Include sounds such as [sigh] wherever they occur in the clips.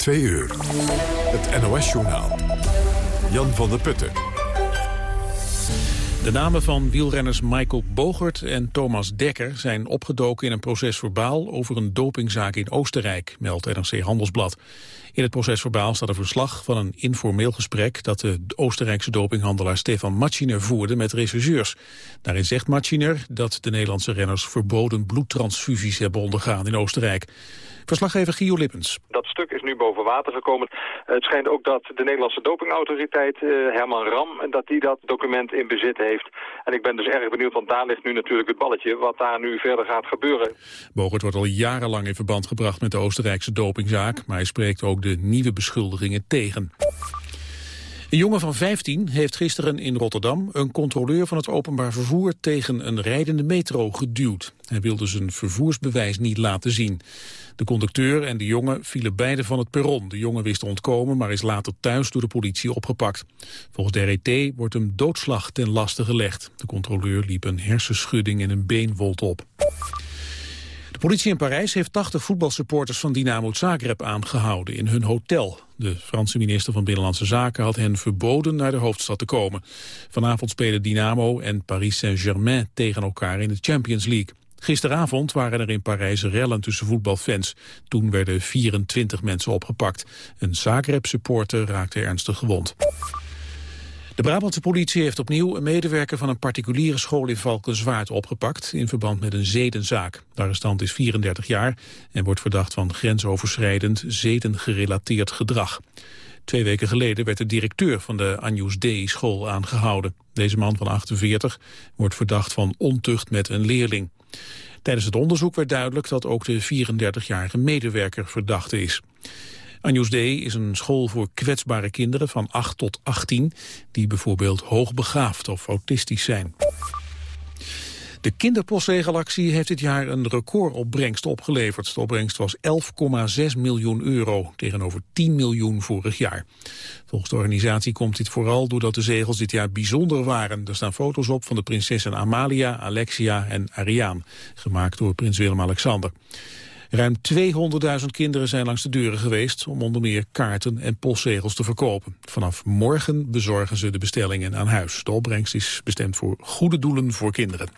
Twee uur. Het NOS-journaal. Jan van der Putten. De namen van wielrenners Michael Bogert en Thomas Dekker zijn opgedoken in een proces verbaal over een dopingzaak in Oostenrijk, meldt NRC Handelsblad. In het procesverbaal staat een verslag van een informeel gesprek dat de Oostenrijkse dopinghandelaar Stefan Matschiner voerde met rechercheurs. Daarin zegt Matschiner dat de Nederlandse renners verboden bloedtransfusies hebben ondergaan in Oostenrijk. Verslaggever Gio Lippens. Dat stuk is nu boven water gekomen. Het schijnt ook dat de Nederlandse dopingautoriteit, eh, Herman Ram, dat die dat document in bezit heeft. En ik ben dus erg benieuwd, want daar ligt nu natuurlijk het balletje, wat daar nu verder gaat gebeuren. Bogert wordt al jarenlang in verband gebracht met de Oostenrijkse dopingzaak, maar hij spreekt ook de nieuwe beschuldigingen tegen. Een jongen van 15 heeft gisteren in Rotterdam een controleur van het openbaar vervoer tegen een rijdende metro geduwd. Hij wilde zijn vervoersbewijs niet laten zien. De conducteur en de jongen vielen beide van het perron. De jongen wist te ontkomen, maar is later thuis door de politie opgepakt. Volgens de RET wordt hem doodslag ten laste gelegd. De controleur liep een hersenschudding en een beenwold op. Politie in Parijs heeft 80 voetbalsupporters van Dynamo Zagreb aangehouden in hun hotel. De Franse minister van Binnenlandse Zaken had hen verboden naar de hoofdstad te komen. Vanavond spelen Dynamo en Paris Saint-Germain tegen elkaar in de Champions League. Gisteravond waren er in Parijs rellen tussen voetbalfans. Toen werden 24 mensen opgepakt. Een Zagreb-supporter raakte ernstig gewond. De Brabantse politie heeft opnieuw een medewerker van een particuliere school in Valkenswaard opgepakt in verband met een zedenzaak. De arrestant is 34 jaar en wordt verdacht van grensoverschrijdend zedengerelateerd gedrag. Twee weken geleden werd de directeur van de Anjus D-school aangehouden. Deze man van 48 wordt verdacht van ontucht met een leerling. Tijdens het onderzoek werd duidelijk dat ook de 34-jarige medewerker verdachte is. Anjus D is een school voor kwetsbare kinderen van 8 tot 18... die bijvoorbeeld hoogbegaafd of autistisch zijn. De kinderpostzegelactie heeft dit jaar een recordopbrengst opgeleverd. De opbrengst was 11,6 miljoen euro, tegenover 10 miljoen vorig jaar. Volgens de organisatie komt dit vooral doordat de zegels dit jaar bijzonder waren. Er staan foto's op van de prinsessen Amalia, Alexia en Ariaan, gemaakt door prins Willem-Alexander. Ruim 200.000 kinderen zijn langs de deuren geweest om onder meer kaarten en postzegels te verkopen. Vanaf morgen bezorgen ze de bestellingen aan huis. De opbrengst is bestemd voor goede doelen voor kinderen.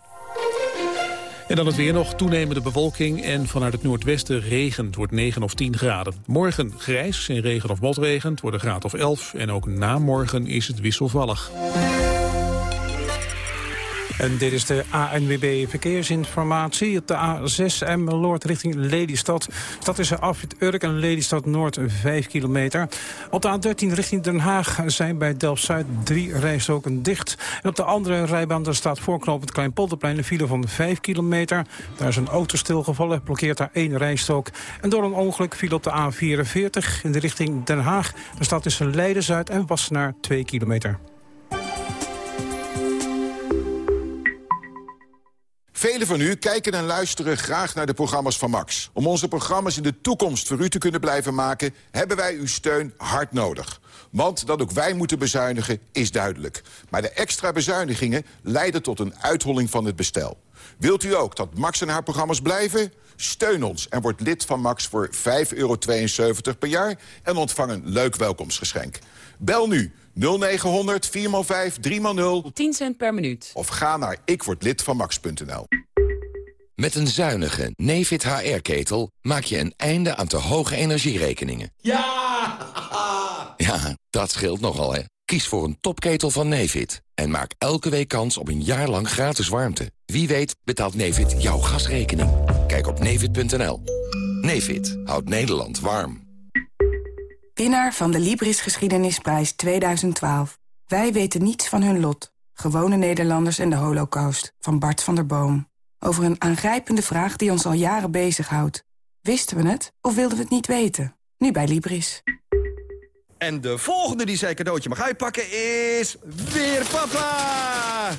En dan het weer nog, toenemende bewolking en vanuit het noordwesten regen. Het wordt 9 of 10 graden. Morgen grijs en regen of motregen, het wordt een graad of 11. En ook na morgen is het wisselvallig. En dit is de ANWB Verkeersinformatie. Op de A6 Emmeloord richting Lelystad. Dat is Afrit Urk en Lelystad Noord 5 kilometer. Op de A13 richting Den Haag zijn bij Delft-Zuid drie rijstroken dicht. En op de andere rijbaan daar staat voorknopend Kleinpolderplein een file van 5 kilometer. Daar is een auto stilgevallen, blokkeert daar één rijstrook. En door een ongeluk viel op de A44 in de richting Den Haag. Daar staat tussen Leiden-Zuid en Wassenaar 2 kilometer. Velen van u kijken en luisteren graag naar de programma's van Max. Om onze programma's in de toekomst voor u te kunnen blijven maken... hebben wij uw steun hard nodig. Want dat ook wij moeten bezuinigen is duidelijk. Maar de extra bezuinigingen leiden tot een uitholling van het bestel. Wilt u ook dat Max en haar programma's blijven? Steun ons en word lid van Max voor 5,72 euro per jaar... en ontvang een leuk welkomstgeschenk. Bel nu 0900 4x5 3x0 10 cent per minuut. Of ga naar ikwordlidvanmax.nl. Met een zuinige Nefit HR-ketel maak je een einde aan te hoge energierekeningen. Ja! [laughs] Ja, dat scheelt nogal, hè. Kies voor een topketel van Nefit en maak elke week kans op een jaar lang gratis warmte. Wie weet betaalt Nefit jouw gasrekening. Kijk op nefit.nl. Nefit houdt Nederland warm. Winnaar van de Libris Geschiedenisprijs 2012. Wij weten niets van hun lot. Gewone Nederlanders en de holocaust. Van Bart van der Boom. Over een aangrijpende vraag die ons al jaren bezighoudt. Wisten we het of wilden we het niet weten? Nu bij Libris. En de volgende die zijn cadeautje mag uitpakken is... weer papa!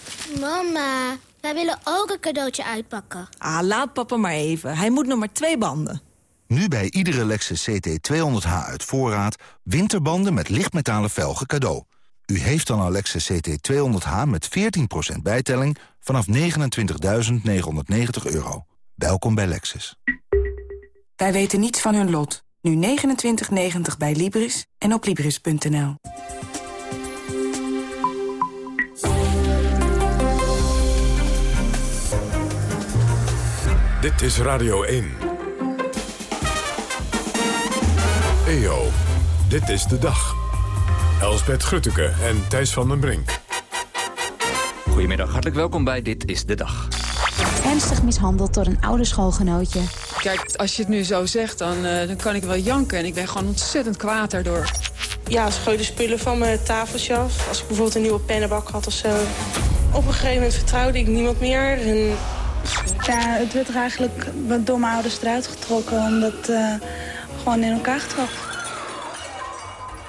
Mama, wij willen ook een cadeautje uitpakken. Ah, laat papa maar even. Hij moet nog maar twee banden. Nu bij iedere Lexus CT200H uit voorraad... winterbanden met lichtmetalen velgen cadeau. U heeft dan een Lexus CT200H met 14% bijtelling... vanaf 29.990 euro. Welkom bij Lexus. Wij weten niets van hun lot. Nu 29,90 bij Libris en op Libris.nl. Dit is Radio 1. EO, dit is de dag. Elsbet Grutteke en Thijs van den Brink. Goedemiddag, hartelijk welkom bij Dit is de Dag. Ernstig mishandeld door een oude schoolgenootje. Kijk, als je het nu zo zegt, dan, uh, dan kan ik wel janken. En ik ben gewoon ontzettend kwaad daardoor. Ja, ze gooiden spullen van mijn tafeltje af. Als ik bijvoorbeeld een nieuwe pennenbak had of zo. Op een gegeven moment vertrouwde ik niemand meer. En... Ja, het werd er eigenlijk wat domme ouders eruit getrokken. Omdat uh, gewoon in elkaar getrapt.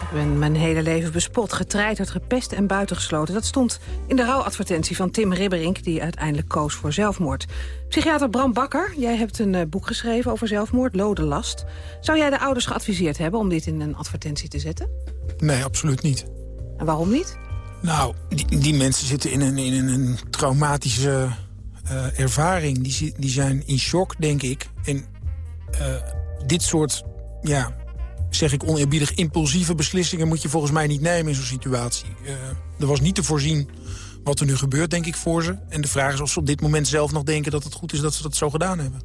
Ik ben mijn hele leven bespot, getreiterd, gepest en buitengesloten. Dat stond in de rouwadvertentie van Tim Ribberink... die uiteindelijk koos voor zelfmoord. Psychiater Bram Bakker, jij hebt een uh, boek geschreven over zelfmoord, Lode Last. Zou jij de ouders geadviseerd hebben om dit in een advertentie te zetten? Nee, absoluut niet. En waarom niet? Nou, die, die mensen zitten in een, in een traumatische uh, ervaring. Die, die zijn in shock, denk ik. En uh, dit soort ja, zeg ik oneerbiedig, impulsieve beslissingen... moet je volgens mij niet nemen in zo'n situatie. Uh, er was niet te voorzien wat er nu gebeurt, denk ik, voor ze. En de vraag is of ze op dit moment zelf nog denken dat het goed is dat ze dat zo gedaan hebben.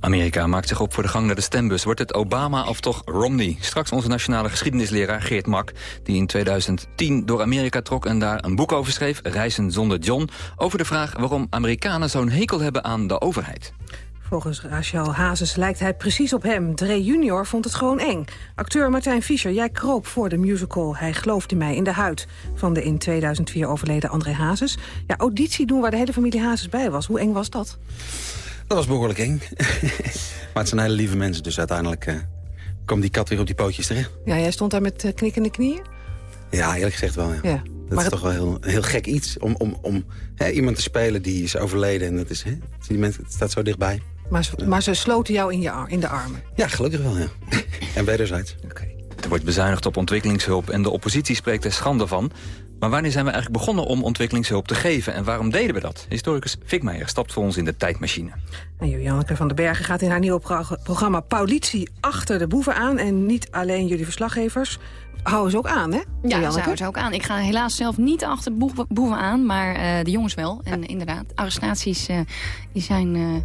Amerika maakt zich op voor de gang naar de stembus. Wordt het Obama of toch Romney? Straks onze nationale geschiedenisleraar Geert Mak... die in 2010 door Amerika trok en daar een boek over schreef... Reizen zonder John, over de vraag waarom Amerikanen zo'n hekel hebben aan de overheid. Volgens Rachel Hazes lijkt hij precies op hem. Dre junior vond het gewoon eng. Acteur Martijn Fischer, jij kroop voor de musical Hij geloofde mij in de huid... van de in 2004 overleden André Hazes. Ja, auditie doen waar de hele familie Hazes bij was. Hoe eng was dat? Dat was behoorlijk eng. [laughs] maar het zijn hele lieve mensen, dus uiteindelijk uh, kwam die kat weer op die pootjes terecht. Ja, jij stond daar met uh, knikkende knieën? Ja, eerlijk gezegd wel, ja. ja. Dat maar is toch wel heel, heel gek iets om, om, om hè, iemand te spelen die is overleden. En dat is, hè, het staat zo dichtbij. Maar ze, maar ze sloten jou in, je, in de armen? Ja, gelukkig wel, ja. [laughs] en wederzijds. Okay. Er wordt bezuinigd op ontwikkelingshulp en de oppositie spreekt er schande van. Maar wanneer zijn we eigenlijk begonnen om ontwikkelingshulp te geven? En waarom deden we dat? Historicus Fik Meijer stapt voor ons in de tijdmachine. En Janneke van den Bergen gaat in haar nieuwe pro programma Politie achter de boeven aan. En niet alleen jullie verslaggevers. Houden ze ook aan, hè? Ja, ze houden ze ook aan. Ik ga helaas zelf niet achter de boeven aan, maar uh, de jongens wel. En ja. inderdaad, arrestaties uh, die zijn... Uh,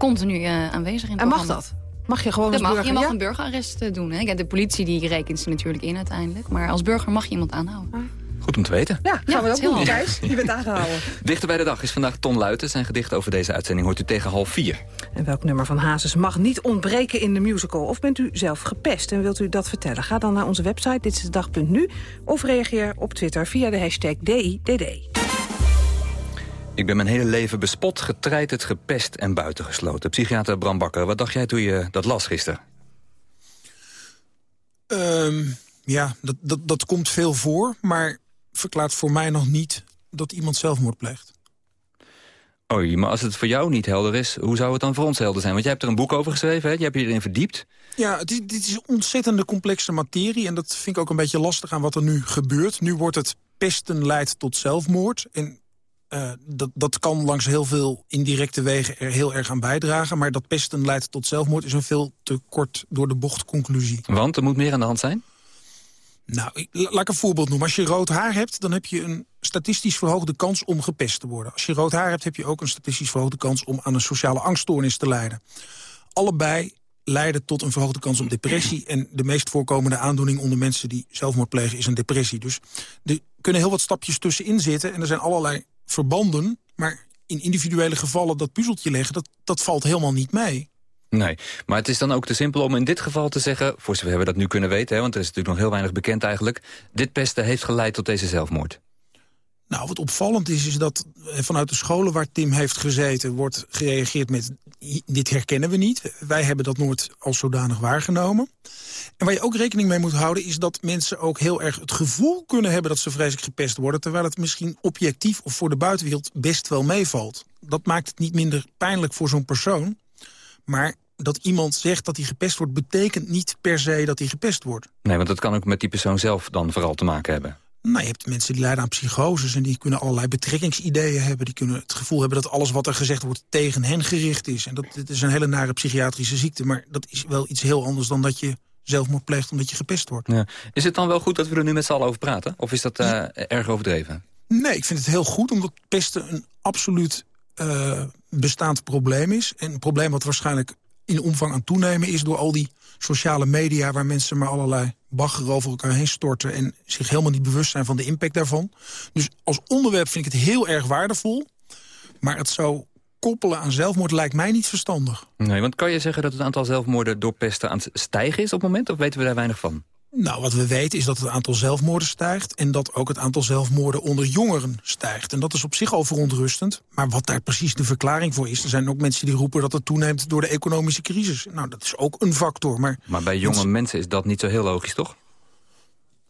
continu uh, aanwezig in het En mag dat? Mag je gewoon dat als mag, burger? Je mag ja? een burgerarrest doen. Hè? Ja, de politie die rekent ze natuurlijk in uiteindelijk. Maar als burger mag je iemand aanhouden. Ah. Goed om te weten. Ja, gaan ja, we dat doen, Thijs. Je bent aangehouden. [laughs] Dichter bij de dag is vandaag Ton Luiten. Zijn gedicht over deze uitzending hoort u tegen half vier. En welk nummer van Hazes mag niet ontbreken in de musical? Of bent u zelf gepest en wilt u dat vertellen? Ga dan naar onze website ditisdedag.nu of reageer op Twitter via de hashtag DIDD. Ik ben mijn hele leven bespot, getreiterd, gepest en buitengesloten. Psychiater Bram Bakker, wat dacht jij toen je dat las gisteren? Um, ja, dat, dat, dat komt veel voor, maar verklaart voor mij nog niet dat iemand zelfmoord pleegt. Oei, maar als het voor jou niet helder is, hoe zou het dan voor ons helder zijn? Want jij hebt er een boek over geschreven, hè? je hebt je erin verdiept. Ja, het is, dit is ontzettende complexe materie... en dat vind ik ook een beetje lastig aan wat er nu gebeurt. Nu wordt het pesten leidt tot zelfmoord. En uh, dat, dat kan langs heel veel indirecte wegen er heel erg aan bijdragen. Maar dat pesten leidt tot zelfmoord is een veel te kort door de bocht conclusie. Want er moet meer aan de hand zijn? Nou, ik, laat ik een voorbeeld noemen. Als je rood haar hebt, dan heb je een statistisch verhoogde kans om gepest te worden. Als je rood haar hebt, heb je ook een statistisch verhoogde kans om aan een sociale angststoornis te lijden. Allebei leiden tot een verhoogde kans op depressie. En de meest voorkomende aandoening onder mensen die zelfmoord plegen is een depressie. Dus er kunnen heel wat stapjes tussenin zitten en er zijn allerlei verbanden. Maar in individuele gevallen dat puzzeltje leggen, dat, dat valt helemaal niet mee. Nee, maar het is dan ook te simpel om in dit geval te zeggen... voor zover we dat nu kunnen weten, hè, want er is natuurlijk nog heel weinig bekend eigenlijk... dit pesten heeft geleid tot deze zelfmoord. Nou, wat opvallend is, is dat vanuit de scholen waar Tim heeft gezeten... wordt gereageerd met, dit herkennen we niet. Wij hebben dat nooit als zodanig waargenomen. En waar je ook rekening mee moet houden... is dat mensen ook heel erg het gevoel kunnen hebben... dat ze vreselijk gepest worden... terwijl het misschien objectief of voor de buitenwereld best wel meevalt. Dat maakt het niet minder pijnlijk voor zo'n persoon. Maar dat iemand zegt dat hij gepest wordt... betekent niet per se dat hij gepest wordt. Nee, want dat kan ook met die persoon zelf dan vooral te maken hebben. Nou, je hebt mensen die lijden aan psychoses en die kunnen allerlei betrekkingsideeën hebben. Die kunnen het gevoel hebben dat alles wat er gezegd wordt tegen hen gericht is. En dat, dat is een hele nare psychiatrische ziekte. Maar dat is wel iets heel anders dan dat je zelfmoord pleegt omdat je gepest wordt. Ja. Is het dan wel goed dat we er nu met z'n allen over praten? Of is dat uh, erg overdreven? Nee, ik vind het heel goed, omdat pesten een absoluut uh, bestaand probleem is. En een probleem wat waarschijnlijk in omvang aan toenemen is... door al die sociale media waar mensen maar allerlei bagger over elkaar heen storten... en zich helemaal niet bewust zijn van de impact daarvan. Dus als onderwerp vind ik het heel erg waardevol. Maar het zou koppelen aan zelfmoord lijkt mij niet verstandig. Nee, want kan je zeggen dat het aantal zelfmoorden door pesten aan het stijgen is op het moment? Of weten we daar weinig van? Nou, wat we weten is dat het aantal zelfmoorden stijgt... en dat ook het aantal zelfmoorden onder jongeren stijgt. En dat is op zich al verontrustend. Maar wat daar precies de verklaring voor is... er zijn ook mensen die roepen dat het toeneemt door de economische crisis. Nou, dat is ook een factor. Maar, maar bij jonge mensen is dat niet zo heel logisch, toch?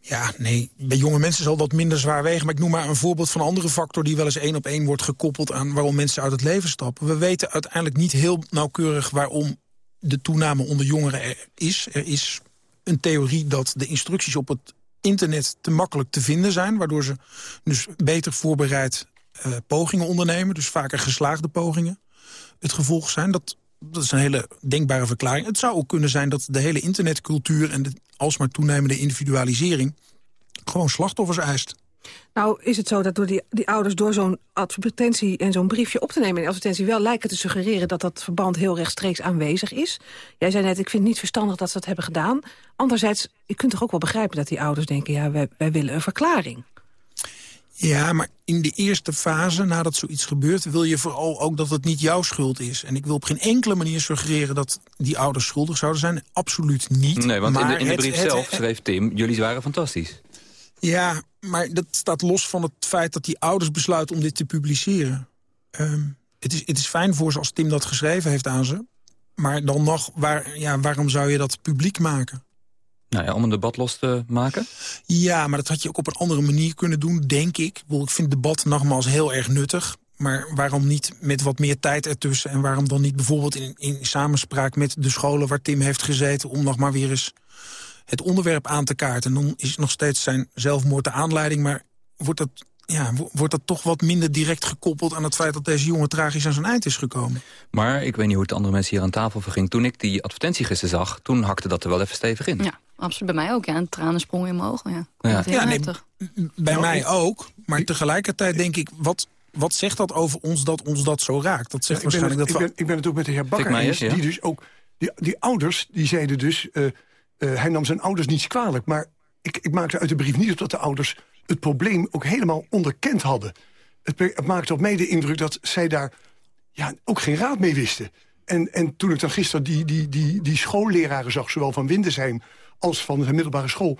Ja, nee, bij jonge mensen zal dat minder zwaar wegen. Maar ik noem maar een voorbeeld van een andere factor... die wel eens één op één wordt gekoppeld aan waarom mensen uit het leven stappen. We weten uiteindelijk niet heel nauwkeurig waarom de toename onder jongeren er is. Er is een theorie dat de instructies op het internet te makkelijk te vinden zijn... waardoor ze dus beter voorbereid uh, pogingen ondernemen. Dus vaker geslaagde pogingen het gevolg zijn. Dat, dat is een hele denkbare verklaring. Het zou ook kunnen zijn dat de hele internetcultuur... en de alsmaar toenemende individualisering gewoon slachtoffers eist. Nou is het zo dat door die, die ouders door zo'n advertentie en zo'n briefje op te nemen... in advertentie wel lijken te suggereren dat dat verband heel rechtstreeks aanwezig is. Jij zei net, ik vind het niet verstandig dat ze dat hebben gedaan. Anderzijds, je kunt toch ook wel begrijpen dat die ouders denken... ja, wij, wij willen een verklaring. Ja, maar in de eerste fase, nadat zoiets gebeurt... wil je vooral ook dat het niet jouw schuld is. En ik wil op geen enkele manier suggereren dat die ouders schuldig zouden zijn. Absoluut niet. Nee, want maar in de, in de brief zelf schreef Tim, jullie waren fantastisch. Ja, maar dat staat los van het feit dat die ouders besluiten om dit te publiceren. Um, het, is, het is fijn voor ze als Tim dat geschreven heeft aan ze. Maar dan nog, waar, ja, waarom zou je dat publiek maken? Nou ja, om een debat los te maken? Ja, maar dat had je ook op een andere manier kunnen doen, denk ik. Ik vind het debat nogmaals heel erg nuttig. Maar waarom niet met wat meer tijd ertussen? En waarom dan niet bijvoorbeeld in, in samenspraak met de scholen waar Tim heeft gezeten... om nog maar weer eens het onderwerp aan te kaarten. En dan is nog steeds zijn zelfmoord de aanleiding... maar wordt dat, ja, wordt dat toch wat minder direct gekoppeld... aan het feit dat deze jongen tragisch aan zijn eind is gekomen. Maar ik weet niet hoe het andere mensen hier aan tafel verging. Toen ik die advertentie gisteren zag, toen hakte dat er wel even stevig in. Ja, absoluut. Bij mij ook. Ja. Een tranen sprong in mijn ogen. Ja, ja. ja nee, bij mij ook. Maar tegelijkertijd denk ik... wat wat zegt dat over ons dat ons dat zo raakt? Dat zegt waarschijnlijk dat... Ik ben, ik ben het ook met de heer Bakker eens, die dus ook... Die, die ouders, die zeiden dus... Uh, uh, hij nam zijn ouders niets kwalijk. Maar ik, ik maakte uit de brief niet op dat de ouders het probleem ook helemaal onderkend hadden. Het, het maakte op mij de indruk dat zij daar ja, ook geen raad mee wisten. En, en toen ik dan gisteren die, die, die, die schoolleraren zag... zowel van Windesheim als van de middelbare school...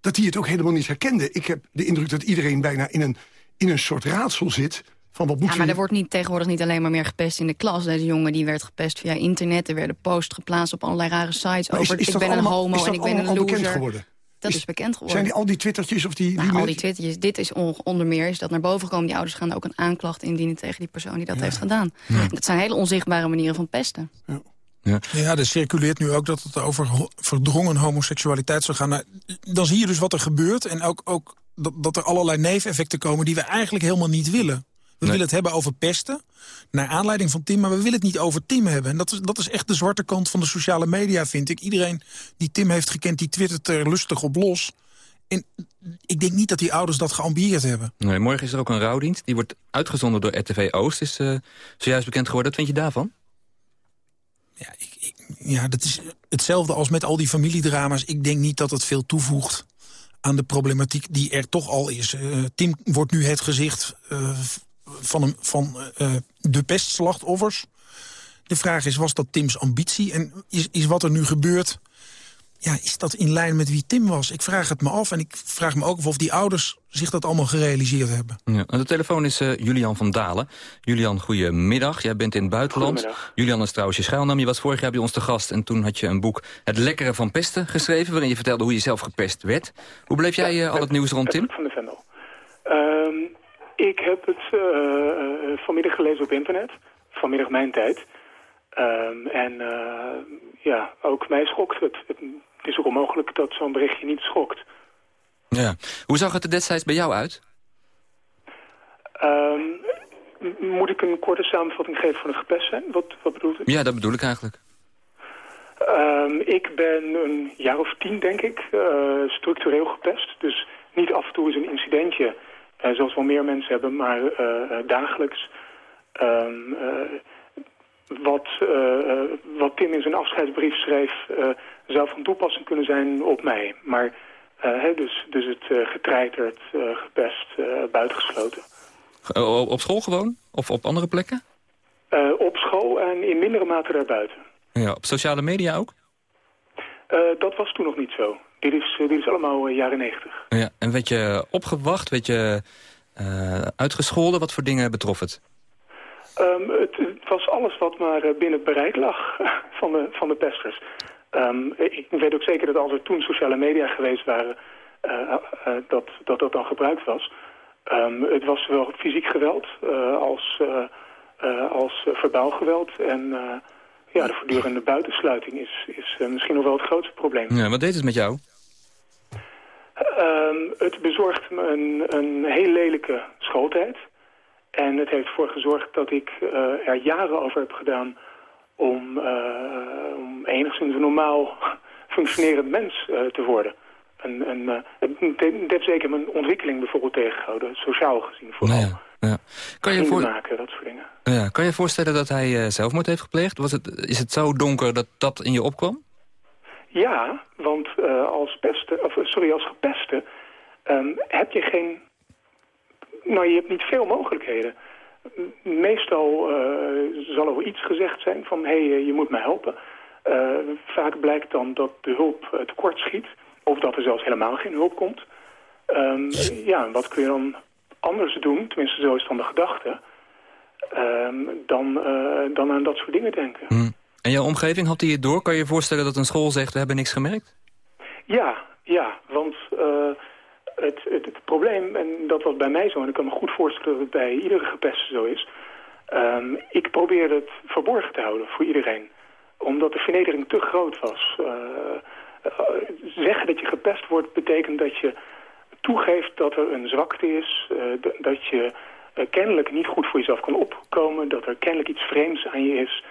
dat die het ook helemaal niet herkenden. Ik heb de indruk dat iedereen bijna in een, in een soort raadsel zit... Van wat ja, maar er wordt niet, tegenwoordig niet alleen maar meer gepest in de klas. Deze jongen die werd gepest via internet. Er werden posts geplaatst op allerlei rare sites over... ik ben een homo en ik ben een loser. geworden? Dat is, bekend geworden. Zijn die al die twittertjes of die... Nou, die al die twittertjes. Dit is onder meer is dat naar boven gekomen. Die ouders gaan ook een aanklacht indienen tegen die persoon die dat heeft gedaan. Ja. Dat zijn hele onzichtbare manieren van pesten. Ja. Ja. ja, er circuleert nu ook dat het over verdrongen homoseksualiteit zou gaan. Nou, dan zie je dus wat er gebeurt en ook, ook dat, dat er allerlei neveneffecten komen... die we eigenlijk helemaal niet willen. We willen het hebben over pesten, naar aanleiding van Tim... maar we willen het niet over Tim hebben. En dat is, dat is echt de zwarte kant van de sociale media, vind ik. Iedereen die Tim heeft gekend, die twittert er lustig op los. En ik denk niet dat die ouders dat geambieerd hebben. Nee, morgen is er ook een rouwdienst. Die wordt uitgezonden door RTV Oost. Is uh, zojuist bekend geworden. Wat vind je daarvan? Ja, ik, ik, ja, dat is hetzelfde als met al die familiedrama's. Ik denk niet dat het veel toevoegt aan de problematiek die er toch al is. Uh, Tim wordt nu het gezicht uh, van, een, van uh, de pestslachtoffers. De vraag is, was dat Tims ambitie? En is, is wat er nu gebeurt, ja, is dat in lijn met wie Tim was? Ik vraag het me af en ik vraag me ook af of die ouders zich dat allemaal gerealiseerd hebben. Ja, de telefoon is uh, Julian van Dalen. Julian, goedemiddag. Jij bent in het buitenland. Julian is trouwens je schuilnaam. Je was vorig jaar bij ons te gast en toen had je een boek Het Lekkere van Pesten geschreven... waarin je vertelde hoe je zelf gepest werd. Hoe bleef jij uh, al het nieuws rond Tim? Van de Vendel. Um, ik heb het uh, vanmiddag gelezen op internet. Vanmiddag mijn tijd. Um, en ja, ook mij schokt het. Het is ook onmogelijk dat zo'n berichtje niet schokt. Ja. Hoe zag het er destijds bij jou uit? Um, moet ik een korte samenvatting geven van het gepest zijn? Wat, wat bedoelt u? Ja, dat bedoel ik eigenlijk. Ehm, ik ben een jaar of tien, denk ik, structureel gepest. Dus niet af en toe is een incidentje, zoals wel meer mensen hebben, maar dagelijks. Um, wat, wat Tim in zijn afscheidsbrief schreef zou van toepassing kunnen zijn op mij. Maar dus, dus het getreiterd, gepest, buitengesloten. Op school gewoon? Of op andere plekken? op school en in mindere mate daarbuiten. Ja, op sociale media ook? dat was toen nog niet zo. Dit is, dit is allemaal jaren negentig. Ja, en werd je opgewacht, werd je uitgescholden? Wat voor dingen betrof het? Um, het, het, was alles wat maar binnen het bereik lag [laughs] van de, van de pesters. Um, ik weet ook zeker dat als er toen sociale media geweest waren, uh, uh, dat, dat dat dan gebruikt was. Um, het was wel fysiek geweld uh, als, als verbaal geweld. En ja, de voortdurende buitensluiting is, is misschien nog wel het grootste probleem. Ja, wat deed het met jou? Um, het bezorgt me een, een heel lelijke schooltijd. En het heeft ervoor gezorgd dat ik uh, er jaren over heb gedaan om, uh, om enigszins een normaal [laughs] functionerend mens uh, te worden. En, en het heeft zeker mijn ontwikkeling bijvoorbeeld tegengehouden, sociaal gezien vooral. Ja, ja. Kan je voor... maken, dat soort dingen. Ja, kan je voorstellen dat hij zelfmoord heeft gepleegd? Was het, is het zo donker dat dat in je opkwam? Ja, want als, peste, of, sorry, als gepeste um, heb je geen nou, je hebt niet veel mogelijkheden. Meestal uh, zal er iets gezegd zijn van, hé, hey, eh, je moet me helpen. Vaak blijkt dan dat de hulp tekort schiet. Of dat er zelfs helemaal geen hulp komt. Um, ja, wat kun je dan anders doen, tenminste zo is dan de gedachte... Um, dan, dan aan dat soort dingen denken. Hmm. En jouw omgeving, had hij het door? Kan je je voorstellen dat een school zegt, we hebben niks gemerkt? Ja, ja, want... Uh, het, het, probleem, en dat was bij mij zo... en ik kan me goed voorstellen dat het bij iedere gepeste zo is... Um, ik probeerde het verborgen te houden voor iedereen. Omdat de vernedering te groot was. Uh, uh, zeggen dat je gepest wordt betekent dat je toegeeft dat er een zwakte is. Dat je kennelijk niet goed voor jezelf kan opkomen. Dat er kennelijk iets vreemds aan je is.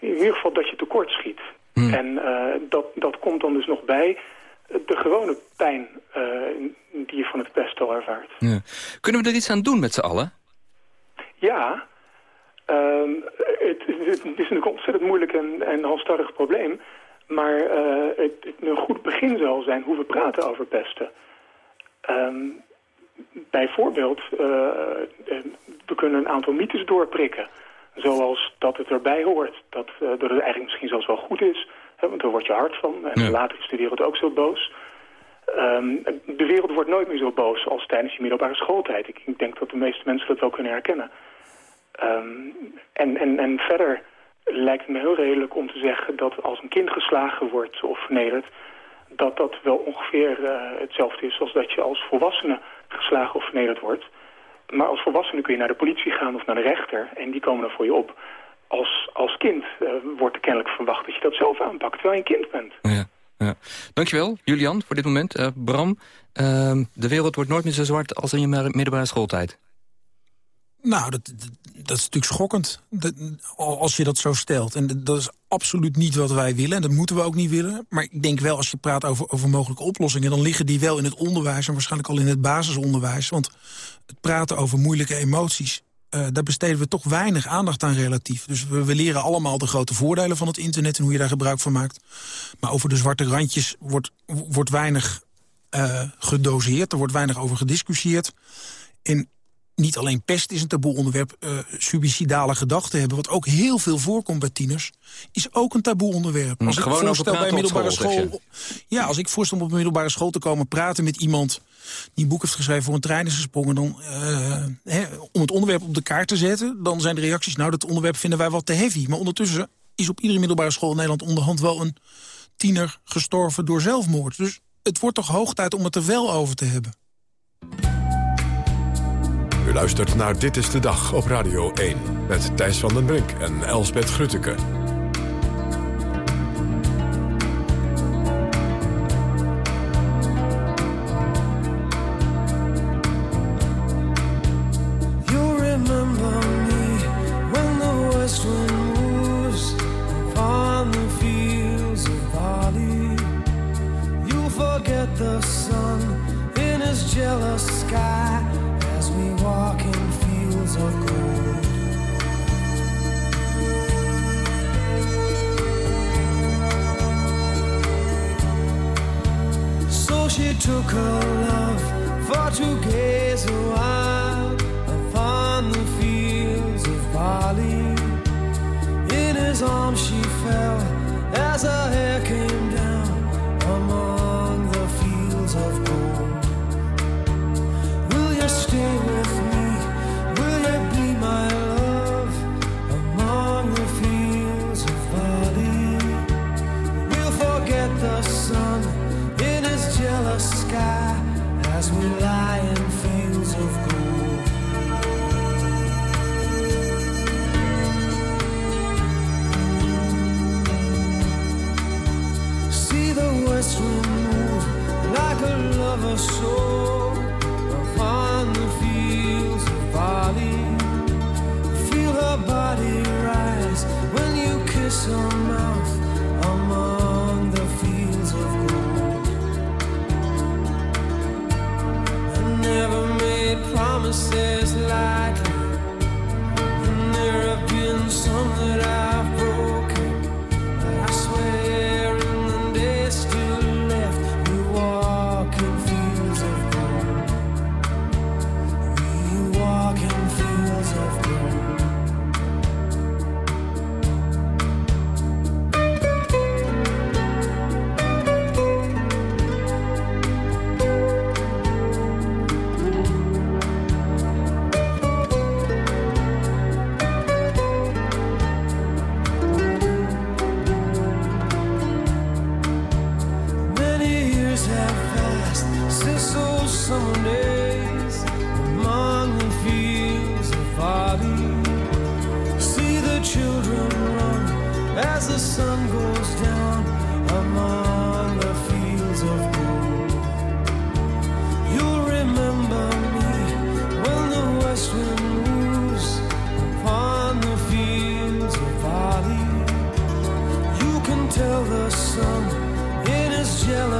In ieder geval dat je tekort schiet. Hmm. En dat, dat komt dan dus nog bij de gewone pijn uh, die je van het pest al ervaart. Ja. Kunnen we er iets aan doen met z'n allen? Ja, uh, het, het, is natuurlijk een ontzettend moeilijk en, en halstarrig probleem. Maar uh, het, het, een goed begin zal zijn hoe we praten over pesten. Um, bijvoorbeeld, uh, we kunnen een aantal mythes doorprikken. Zoals dat het erbij hoort, dat, dat het eigenlijk misschien zelfs wel goed is want daar word je hard van. En later is de wereld ook zo boos. Um, de wereld wordt nooit meer zo boos als tijdens je middelbare schooltijd. Ik, ik denk dat de meeste mensen dat wel kunnen herkennen. Um, en, en, en verder lijkt het me heel redelijk om te zeggen dat als een kind geslagen wordt of vernederd... dat dat wel ongeveer uh, hetzelfde is als dat je als volwassene geslagen of vernederd wordt. Maar als volwassene kun je naar de politie gaan of naar de rechter en die komen dan voor je op als, als kind uh, wordt er kennelijk verwacht dat je dat zelf aanpakt, terwijl je een kind bent. Ja, ja. Dankjewel, Julian, voor dit moment. Uh, Bram, uh, de wereld wordt nooit meer zo zwart als in je middelbare schooltijd. Nou, dat, dat is natuurlijk schokkend als je dat zo stelt. En dat is absoluut niet wat wij willen en dat moeten we ook niet willen. Maar ik denk wel, als je praat over, over mogelijke oplossingen... dan liggen die wel in het onderwijs en waarschijnlijk al in het basisonderwijs. Want het praten over moeilijke emoties uh, daar besteden we toch weinig aandacht aan relatief. Dus we, we, leren allemaal de grote voordelen van het internet... en hoe je daar gebruik van maakt. Maar over de zwarte randjes wordt, wordt weinig uh, gedoseerd. Er wordt weinig over gediscussieerd. En niet alleen pest is een taboe onderwerp. Uh, suicidale gedachten hebben, wat ook heel veel voorkomt bij tieners... is ook een taboe onderwerp. Als Gewoon ik voorstel bij middelbare school... school ja, als ik voorstel om op een middelbare school te komen... praten met iemand die een boek heeft geschreven voor een trein is gesprongen... Dan, uh, om het onderwerp op de kaart te zetten... dan zijn de reacties, nou, dat onderwerp vinden wij wat te heavy. Maar ondertussen is op iedere middelbare school in Nederland... onderhand wel een tiener gestorven door zelfmoord. Dus het wordt toch hoog tijd om het er wel over te hebben. U luistert naar Dit is de Dag op Radio 1 met Thijs van den Brink en Elsbeth Grutteke.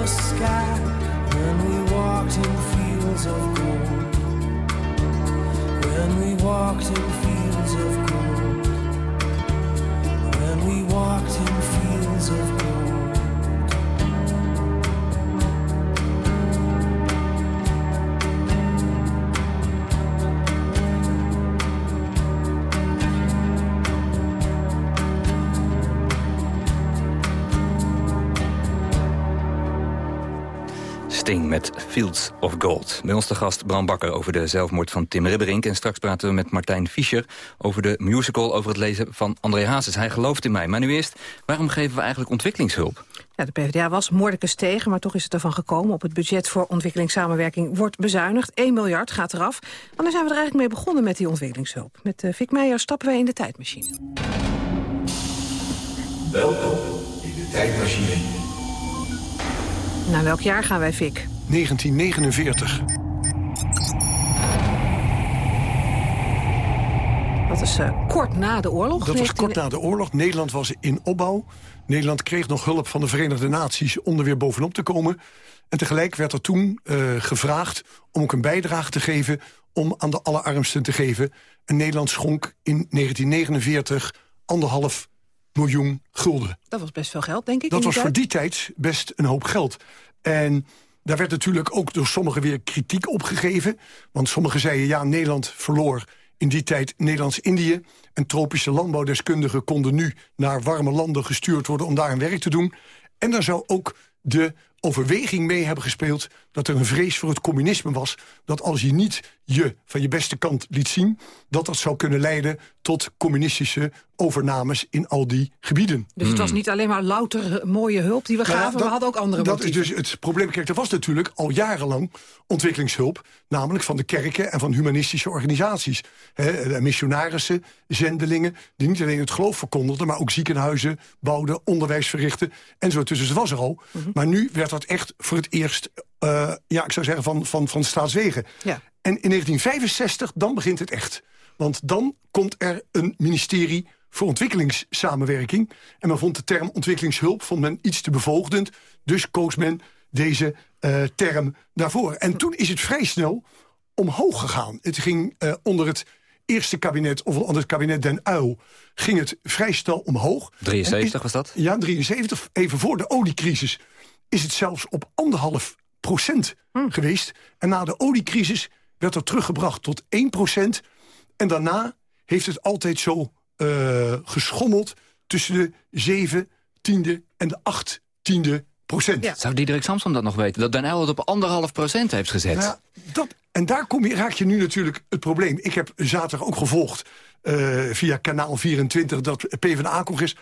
Sky when we walked in fields of gold. When we walked in fields of gold. Met Fields of Gold. Bij ons de gast Bram Bakker over de zelfmoord van Tim Ribberink. En straks praten we met Martijn Fischer over de musical... over het lezen van André Hazes. Hij gelooft in mij. Maar nu eerst, waarom geven we eigenlijk ontwikkelingshulp? Ja, de PvdA was moordicus tegen, maar toch is het ervan gekomen. Op het budget voor ontwikkelingssamenwerking wordt bezuinigd. 1 miljard gaat eraf. Anders zijn we er eigenlijk mee begonnen met die ontwikkelingshulp. Met uh, Vic Meijer stappen wij in de tijdmachine. Welkom in de tijdmachine. Naar welk jaar gaan wij, Vic? 1949. Dat is uh, kort na de oorlog. Dat was kort na de oorlog. Nederland was in opbouw. Nederland kreeg nog hulp van de Verenigde Naties om er weer bovenop te komen. En tegelijk werd er toen uh, gevraagd om ook een bijdrage te geven... om aan de allerarmsten te geven. En Nederland schonk in 1949 anderhalf miljoen gulden. Dat was best veel geld, denk ik. Dat was tijd. voor die tijd best een hoop geld. En daar werd natuurlijk ook door sommigen weer kritiek op gegeven. Want sommigen zeiden, ja, Nederland verloor in die tijd Nederlands-Indië. En tropische landbouwdeskundigen konden nu naar warme landen gestuurd worden... om daar hun werk te doen. En daar zou ook de overweging mee hebben gespeeld... dat er een vrees voor het communisme was... dat als je niet je van je beste kant liet zien... dat dat zou kunnen leiden tot communistische overnames in al die gebieden. Dus het was niet alleen maar louter mooie hulp die we gaven... Nou dat, we hadden ook andere Dat motieven. is dus het probleem. Kijk, er was natuurlijk al jarenlang ontwikkelingshulp... namelijk van de kerken en van humanistische organisaties. He, missionarissen, zendelingen... die niet alleen het geloof verkondigden... maar ook ziekenhuizen bouwden, onderwijs verrichten. En zo. Dus het was er al. Mhm. Maar nu werd dat echt voor het eerst... Uh, ja, ik zou zeggen, van, van, van staatswegen. Ja. En in 1965, dan begint het echt. Want dan komt er een ministerie voor ontwikkelingssamenwerking. En men vond de term ontwikkelingshulp vond men iets te bevoogdend. Dus koos men deze uh, term daarvoor. En toen is het vrij snel omhoog gegaan. Het ging uh, onder het eerste kabinet, of onder het kabinet Den Uil... ging het vrij snel omhoog. 73 was dat? Ja, 73. Even voor de oliecrisis is het zelfs op anderhalf hm. geweest. En na de oliecrisis werd er teruggebracht tot 1 procent. En daarna heeft het altijd zo uh, geschommeld tussen de 7 tiende en de 8 tiende procent. Ja. Zou Diederik Samson dat nog weten? Dat Den Uyl het op anderhalf procent heeft gezet? Nou, dat, en daar kom je, raak je nu natuurlijk het probleem. Ik heb zaterdag ook gevolgd uh, via kanaal 24 dat PvdA-congres.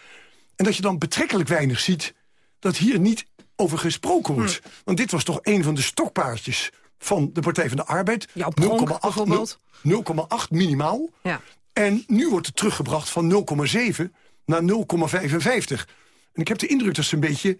En dat je dan betrekkelijk weinig ziet dat hier niet over gesproken wordt. Hm. Want dit was toch een van de stokpaardjes van de Partij van de Arbeid. 0,8 minimaal. Ja. En nu wordt het teruggebracht van 0,7 naar 0,55. En ik heb de indruk dat ze een beetje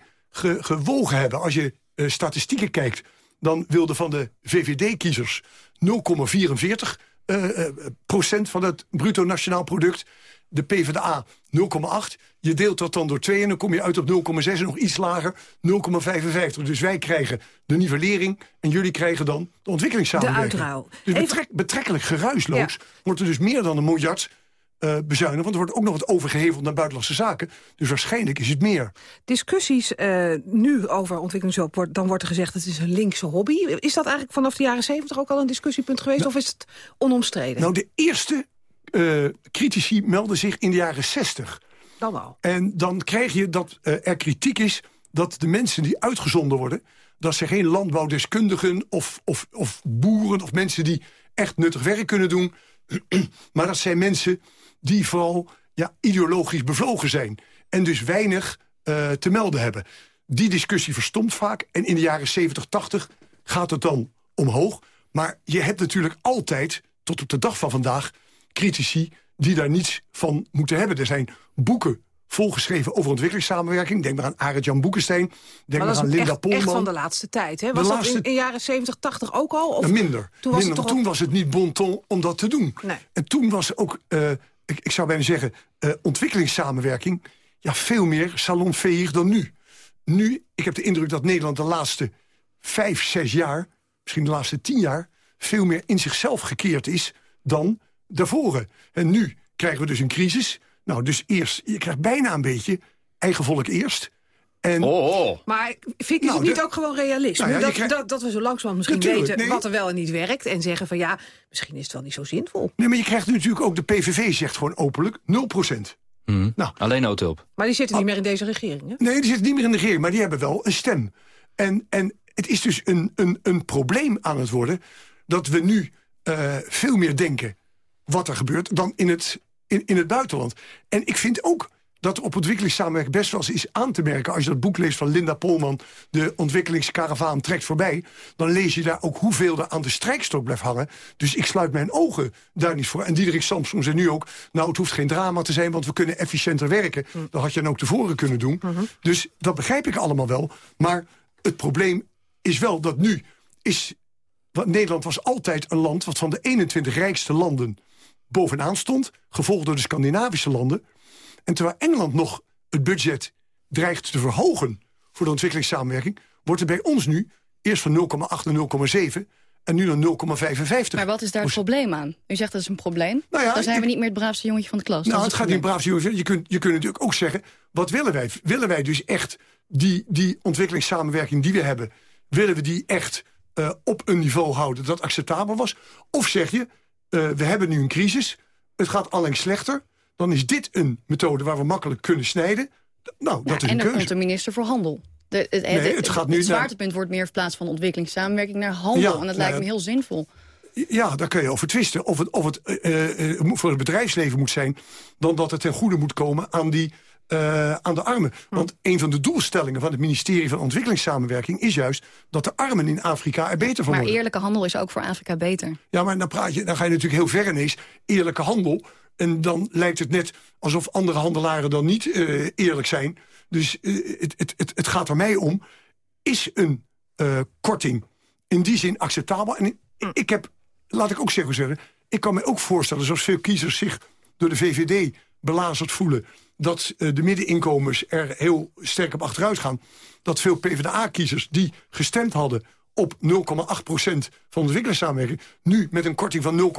gewogen hebben. Als je uh, statistieken kijkt, dan wilde van de VVD-kiezers 0,44 uh, procent van het bruto nationaal product. De PvdA 0,8. Je deelt dat dan door 2 en dan kom je uit op 0,6 nog iets lager, 0,55. Dus wij krijgen de nivellering en jullie krijgen dan de ontwikkelingssamenwerking. De uitruil. Dus betrek, betrekkelijk geruisloos wordt er dus meer dan een miljard uh, bezuinigen. Want er wordt ook nog wat overgeheveld naar buitenlandse zaken. Dus waarschijnlijk is het meer. Discussies uh, nu over ontwikkelingshulp, dan wordt er gezegd... het is een linkse hobby. Is dat eigenlijk vanaf de jaren zeventig ook al een discussiepunt geweest? Nou, of is het onomstreden? Nou, de eerste uh, critici melden zich in de jaren zestig. Dan al. En dan krijg je dat er kritiek is dat de mensen die uitgezonden worden... dat ze geen landbouwdeskundigen of, of, of boeren of mensen die echt nuttig werk kunnen doen... [clears throat] maar dat zijn mensen die vooral ja, ideologisch bevlogen zijn. En dus weinig uh, te melden hebben. Die discussie verstomt vaak. En in de jaren 70, 80 gaat het dan omhoog. Maar je hebt natuurlijk altijd, tot op de dag van vandaag... critici die daar niets van moeten hebben. Er zijn boeken volgeschreven over ontwikkelingssamenwerking. Denk maar aan Arend Jan Boekenstein. Denk maar, aan Linda echt, Polman. echt van de laatste tijd. Hè? Was dat in, in jaren 70, 80 ook al? Of? Nou, minder. Toen, was, minder, het toen was het niet bon ton om dat te doen. Nee. En toen was ook... Uh, ik, ik zou bijna zeggen, uh, ontwikkelingssamenwerking... ja, veel meer salonveeg dan nu. Nu, ik heb de indruk dat Nederland de laatste vijf, zes jaar... misschien de laatste tien jaar... veel meer in zichzelf gekeerd is dan daarvoor. En nu krijgen we dus een crisis. Nou, dus eerst, je krijgt bijna een beetje eigen volk eerst... En, oh, oh. Maar vind je nou, het niet ook gewoon realisme? Nou ja, dat, dat, dat, we zo langzaam misschien Natuurlijk, weten nee. wat er wel en niet werkt... en zeggen van ja, misschien is het wel niet zo zinvol. Nee, maar je krijgt natuurlijk ook... de PVV zegt gewoon openlijk 0 procent. Mm. Nou, Alleen noodhulp. Maar die zitten niet meer in deze regering, hè? Nee, die zitten niet meer in de regering, maar die hebben wel een stem. En, en het is dus een, een, een probleem aan het worden... dat we nu uh, veel meer denken wat er gebeurt... dan in het, in, in het buitenland. En ik vind ook dat op ontwikkelingssamenwerking best wel eens is aan te merken... als je dat boek leest van Linda Polman, de ontwikkelingskaravaan trekt voorbij... dan lees je daar ook hoeveel er aan de strijkstok blijft hangen. Dus ik sluit mijn ogen daar niet voor. En Diederik Samson zei nu ook, nou het hoeft geen drama te zijn... want we kunnen efficiënter werken. Mm. Dat had je dan ook tevoren kunnen doen. Mm -hmm. Dus dat begrijp ik allemaal wel. Maar het probleem is wel dat nu is... Want Nederland was altijd een land wat van de 21 rijkste landen bovenaan stond... gevolgd door de Scandinavische landen... En terwijl Engeland nog het budget dreigt te verhogen... voor de ontwikkelingssamenwerking... wordt er bij ons nu eerst van 0,8 naar 0,7 en nu naar 0,55. Maar wat is daar het probleem aan? U zegt dat is een probleem. Nou ja, Dan zijn ik, we niet meer het braafste jongetje van de klas. Nou, het gaat niet het braafste jongetje. Je kunt, je kunt natuurlijk ook zeggen, wat willen wij? Willen wij dus echt die, die ontwikkelingssamenwerking die we hebben... willen we die echt uh, op een niveau houden dat acceptabel was? Of zeg je, uh, we hebben nu een crisis, het gaat alleen slechter dan is dit een methode waar we makkelijk kunnen snijden. Nou, dat is en dan komt de minister voor Handel. De, het, nee, het, gaat nu het zwaartepunt wordt meer verplaatst van ontwikkelingssamenwerking naar handel. Ja, en dat lijkt me heel zinvol. Ja, daar kun je over twisten. Of het, of het uh, uh, voor het bedrijfsleven moet zijn... dan dat het ten goede moet komen aan, die, uh, aan de armen. Hm. Want een van de doelstellingen van het ministerie van Ontwikkelingssamenwerking... is juist dat de armen in Afrika er beter van maar worden. Maar eerlijke handel is ook voor Afrika beter. Ja, maar dan, praat je, dan ga je natuurlijk heel ver ineens. Eerlijke handel en dan lijkt het net alsof andere handelaren dan niet uh, eerlijk zijn. Dus uh, het, het, het, het, gaat er mij om. Is een korting in die zin acceptabel? En ik, ik heb, laat ik ook zeggen, zeggen, ik kan me ook voorstellen... zoals veel kiezers zich door de VVD belazerd voelen... dat de middeninkomens er heel sterk op achteruit gaan... dat veel PvdA-kiezers die gestemd hadden op 0,8% van de ontwikkelingssamenwerking... nu met een korting van